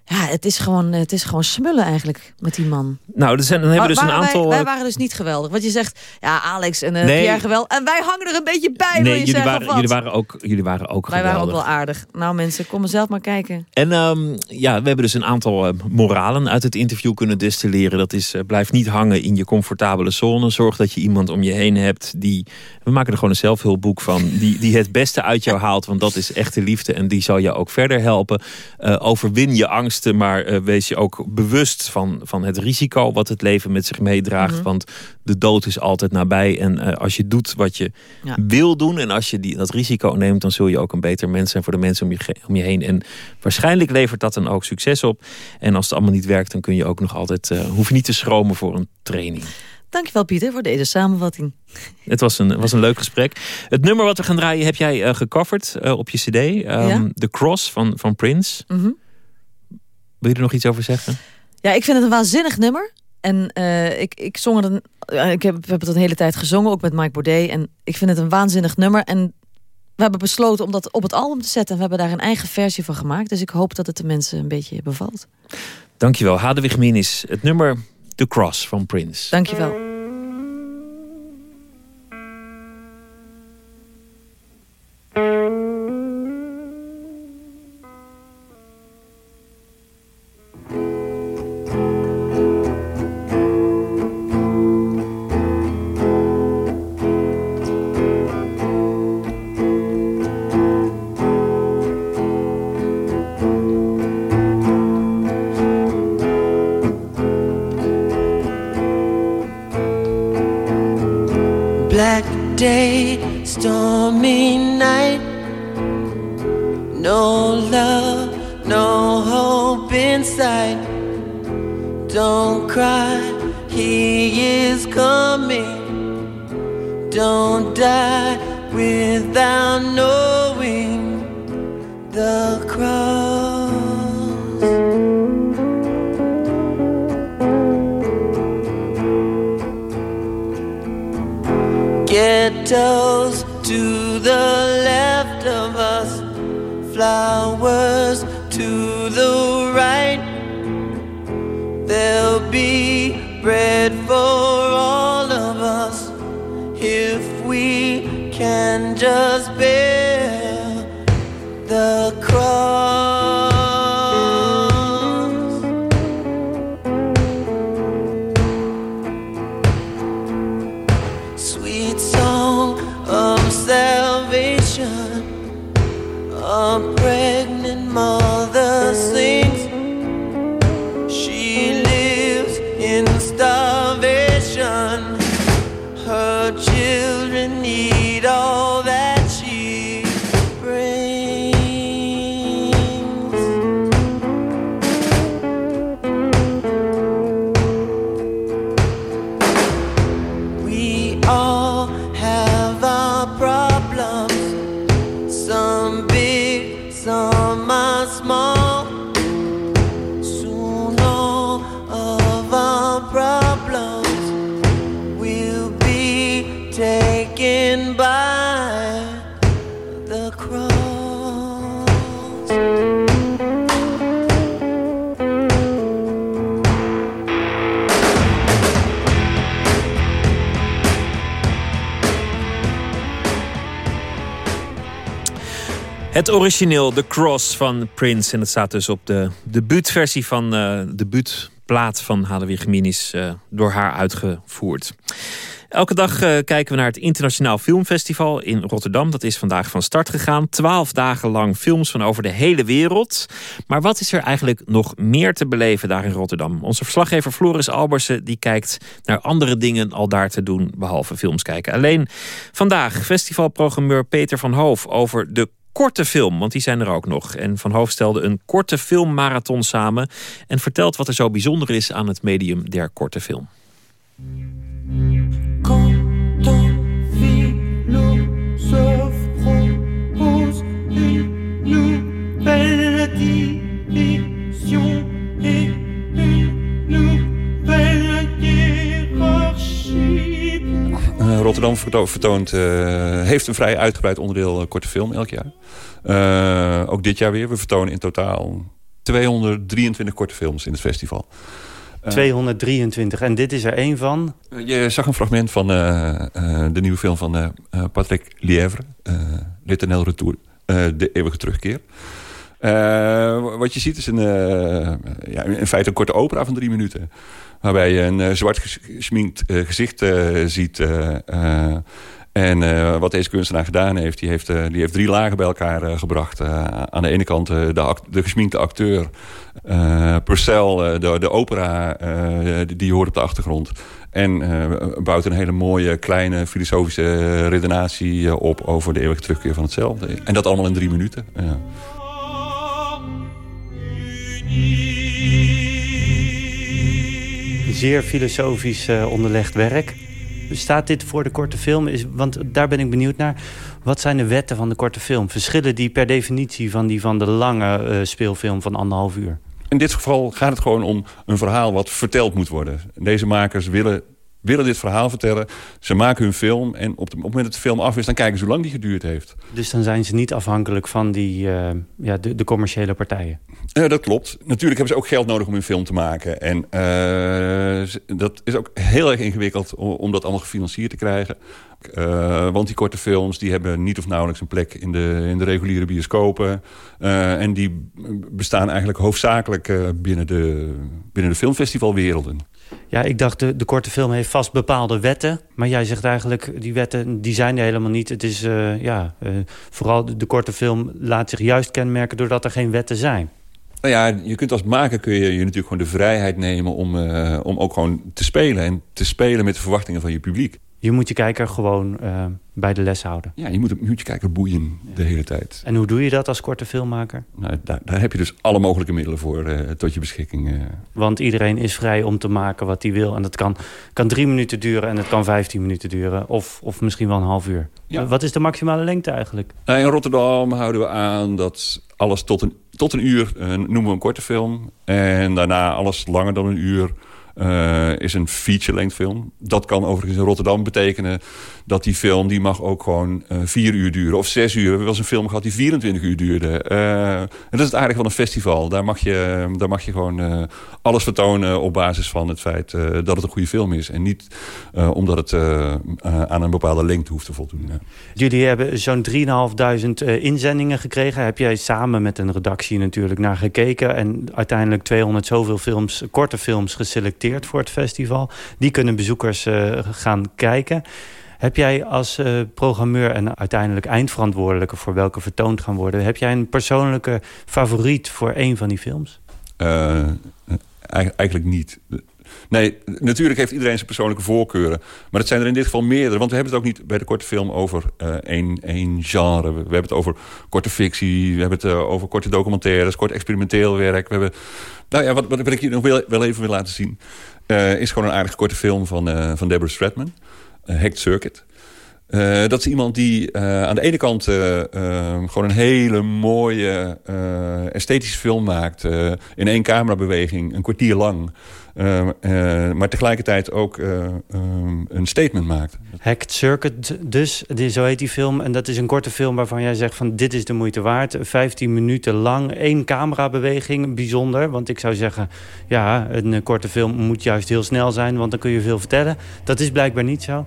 ja, het is gewoon, het is gewoon smullen eigenlijk met die man. Nou, er zijn, dan hebben we dus een wij- aantal... Wij, eh, waren dus niet geweldig. Want je zegt, ja, Alex en eh, Nee. Pierre geweldig. En wij hangen er een beetje bij, wil nee, je jullie zeggen, waren, jullie, waren ook, jullie waren ook Wij waren ook geweldig. wel aardig. Nou mensen, kom zelf maar kijken. En ehm, ja, we hebben dus een aantal eh, moralen uit het interview kunnen destilleren. Dat is, blijf niet hangen in je comfortabele zone. Zorg dat je iemand om je heen hebt die... We maken er gewoon een zelfhulpboek van. Die, die het beste uit jou haalt. Want dat is echte liefde. En die zal je ook verder helpen. Overwin je angst. Maar wees je ook bewust van, van het risico wat het leven met zich meedraagt. Mhm. Want de dood is altijd nabij. En als je doet wat je Ja. wil doen en als je die, dat risico neemt, dan zul je ook een beter mens zijn voor de mensen om je, om je heen. En waarschijnlijk levert dat dan ook succes op. En als het allemaal niet werkt, dan kun je ook nog altijd, eh, hoef je niet te schromen voor een training. Dankjewel Pieter voor deze samenvatting. Het was een, was een leuk gesprek. Het nummer wat we gaan draaien heb jij eh, gecoverd eh, op je cd. Ja. The Cross van, van Prince. Mhm. Wil je er nog iets over zeggen? Ja, ik vind het een waanzinnig nummer. En eh, ik, ik zong het een, ik heb, het een hele tijd gezongen, ook met Mike Baudet. En ik vind het een waanzinnig nummer. En we hebben besloten om dat op het album te zetten. En we hebben daar een eigen versie van gemaakt. Dus ik hoop dat het de mensen een beetje bevalt. Dankjewel. Hadewig Minis. Het nummer The Cross van Prince. Dankjewel. Origineel The Cross van Prince. En het staat dus op de debuutversie van de debuutplaat van Hadewig Minis eh, door haar uitgevoerd. Elke dag eh, kijken we naar het Internationaal Filmfestival in Rotterdam. Dat is vandaag van start gegaan. Twaalf dagen lang films van over de hele wereld. Maar wat is er eigenlijk nog meer te beleven daar in Rotterdam? Onze verslaggever Floris Albersen die kijkt naar andere dingen al daar te doen, behalve films kijken. Alleen vandaag festivalprogrammeur Peter van Hoof over de korte film, want die zijn er ook nog. En Van Hoof stelde een korte filmmarathon samen en vertelt wat er zo bijzonder is aan het medium der korte film. Rotterdam verto- vertoont, eh, heeft een vrij uitgebreid onderdeel eh, korte film elk jaar. Eh, ook dit jaar weer. We vertonen in totaal 223 korte films in het festival. Eh, 223. En dit is er één van. Je zag een fragment van de nieuwe film van Patrick Lièvre. uh, L'Eternel Retour. de eeuwige terugkeer. Eh, wat je ziet is een, eh, ja, in feite een korte opera van drie minuten. Waarbij je een eh, zwart ges- gesminkt gezicht ziet. En wat deze kunstenaar gedaan heeft, die heeft, die heeft drie lagen bij elkaar gebracht. aan de ene kant de, act de gesminkte acteur, Purcell, de, de opera, die, die hoort op de achtergrond. En bouwt een hele mooie, kleine filosofische redenatie op over de eeuwige terugkeer van hetzelfde. En dat allemaal in drie minuten. Ja. Zeer filosofisch onderlegd werk. Staat dit voor de korte film? Is, want daar ben ik benieuwd naar. Wat zijn de wetten van de korte film? Verschillen die per definitie van die van de lange uh, speelfilm van anderhalf uur? In dit geval gaat het gewoon om een verhaal wat verteld moet worden. Deze makers willen willen dit verhaal vertellen. Ze maken hun film en op het moment dat de film af is... dan kijken ze hoe lang die geduurd heeft. Dus dan zijn ze niet afhankelijk van die, uh, ja, de, de, commerciële partijen? Uh, dat klopt. Natuurlijk hebben ze ook geld nodig om hun film te maken. En uh, dat is ook heel erg ingewikkeld om, om dat allemaal gefinancierd te krijgen. Uh, want die korte films die hebben niet of nauwelijks een plek in de, in de reguliere bioscopen. En die bestaan eigenlijk hoofdzakelijk binnen, de, binnen de filmfestivalwerelden. Ja, ik dacht de, de korte film heeft vast bepaalde wetten. Maar jij zegt eigenlijk, die wetten die zijn er helemaal niet. Het is, ja, vooral de, korte film laat zich juist kenmerken doordat er geen wetten zijn. Nou ja, je kunt als maker kun je, je natuurlijk gewoon de vrijheid nemen om, om ook gewoon te spelen. En te spelen met de verwachtingen van je publiek. Je moet je kijker gewoon uh, bij de les houden. Ja, je moet, je moet je kijker boeien de hele tijd. En hoe doe je dat als korte filmmaker? Nou, daar, daar heb je dus alle mogelijke middelen voor uh, tot je beschikking. Uh. Want iedereen is vrij om te maken wat hij wil. En dat kan, kan drie minuten duren en het kan vijftien minuten duren. Of, of misschien wel een half uur. Ja. Wat is de maximale lengte eigenlijk? Nou, in Rotterdam houden we aan dat alles tot een, tot een uur noemen we een korte film. En daarna alles langer dan een uur uh, is een feature-length film. Dat kan overigens in Rotterdam betekenen dat die film... die mag ook gewoon uh, vier uur duren of zes uur. We hebben wel eens een film gehad die 24 uur duurde. Uh, en dat is het aardige van een festival. Daar mag je, daar mag je gewoon alles vertonen op basis van het feit dat het een goede film is. En niet omdat het aan een bepaalde lengte hoeft te voldoen. Jullie hebben zo'n 3.500 inzendingen gekregen. Heb jij samen met een redactie natuurlijk naar gekeken. En uiteindelijk 200 zoveel films, korte films geselecteerd voor het festival. Die kunnen bezoekers uh, gaan kijken. Heb jij als uh, programmeur en uiteindelijk eindverantwoordelijke... voor welke vertoond gaan worden... heb jij een persoonlijke favoriet voor een van die films? Uh, eigenlijk niet. Nee, natuurlijk heeft iedereen zijn persoonlijke voorkeuren. Maar het zijn er in dit geval meerdere. Want we hebben het ook niet bij de korte film over één, één genre. We, hebben het over korte fictie. We hebben het over korte documentaires. Kort experimenteel werk. We hebben... Nou ja, wat, wat ik je nog wel, even wil laten zien... Uh, is gewoon een aardig korte film van, van Deborah Stratman. Hacked Circuit. Dat is iemand die aan de ene kant gewoon een hele mooie esthetische film maakt. in één camerabeweging, een kwartier lang. Uh, uh, maar tegelijkertijd ook uh, een statement maakt. Hacked Circuit dus, zo heet die film. En dat is een korte film waarvan jij zegt van dit is de moeite waard. 15 minuten lang, één camerabeweging, bijzonder. Want ik zou zeggen, ja, een korte film moet juist heel snel zijn... want dan kun je veel vertellen. Dat is blijkbaar niet zo. Um,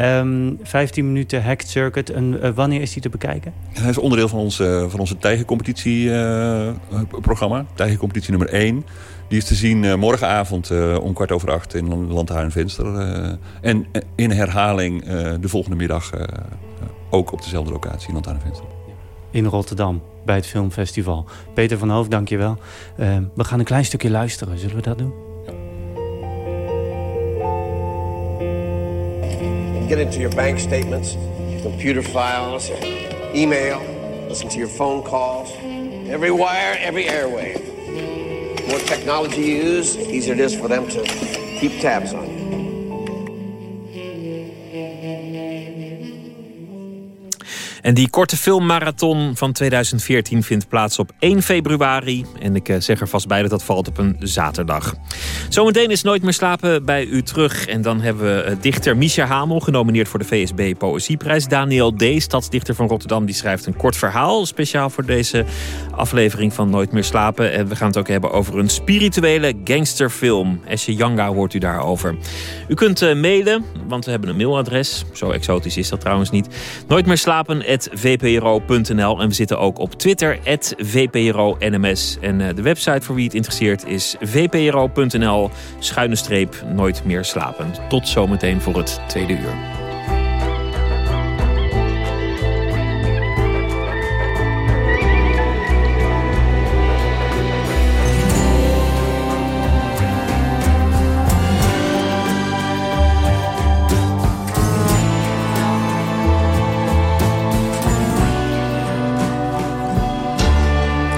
ehm, 15 minuten Hacked Circuit. En wanneer is die te bekijken? Hij is onderdeel van, ons, van onze tijgercompetitie-programma. Tijgercompetitie nummer 1. Die is te zien uh, morgenavond uh, om kwart over acht in Landhuin Venster. Uh, en in herhaling de volgende middag ook op dezelfde locatie in Landhuin Venster. In Rotterdam, bij het filmfestival. Peter van Hoofd, dank je wel. we gaan een klein stukje luisteren. Zullen we dat doen? Get into your bank statements, your computer files, email, listen to your phone calls. Every wire, every airwave. More technology you use, easier it is for them to keep tabs on you. En die korte filmmarathon van 2014 vindt plaats op 1 februari. En ik eh, zeg er vast bij dat dat valt op een zaterdag. Zometeen is Nooit meer slapen bij u terug. En dan hebben we eh, dichter Misha Hamel, genomineerd voor de VSB Poëzieprijs. Daniel D., stadsdichter van Rotterdam, die schrijft een kort verhaal. Speciaal voor deze aflevering van Nooit meer slapen. En we gaan het ook hebben over een spirituele gangsterfilm. Esje Yanga hoort u daarover. U kunt uh, mailen, want we hebben een mailadres. Zo exotisch is dat trouwens niet. Nooit meer slapen vpro.nl. En we zitten ook op Twitter, VPRO-NMS. En uh, de website voor wie het interesseert is vpro.nl, schuine streep, nooit meer slapen. Tot zometeen voor het tweede uur.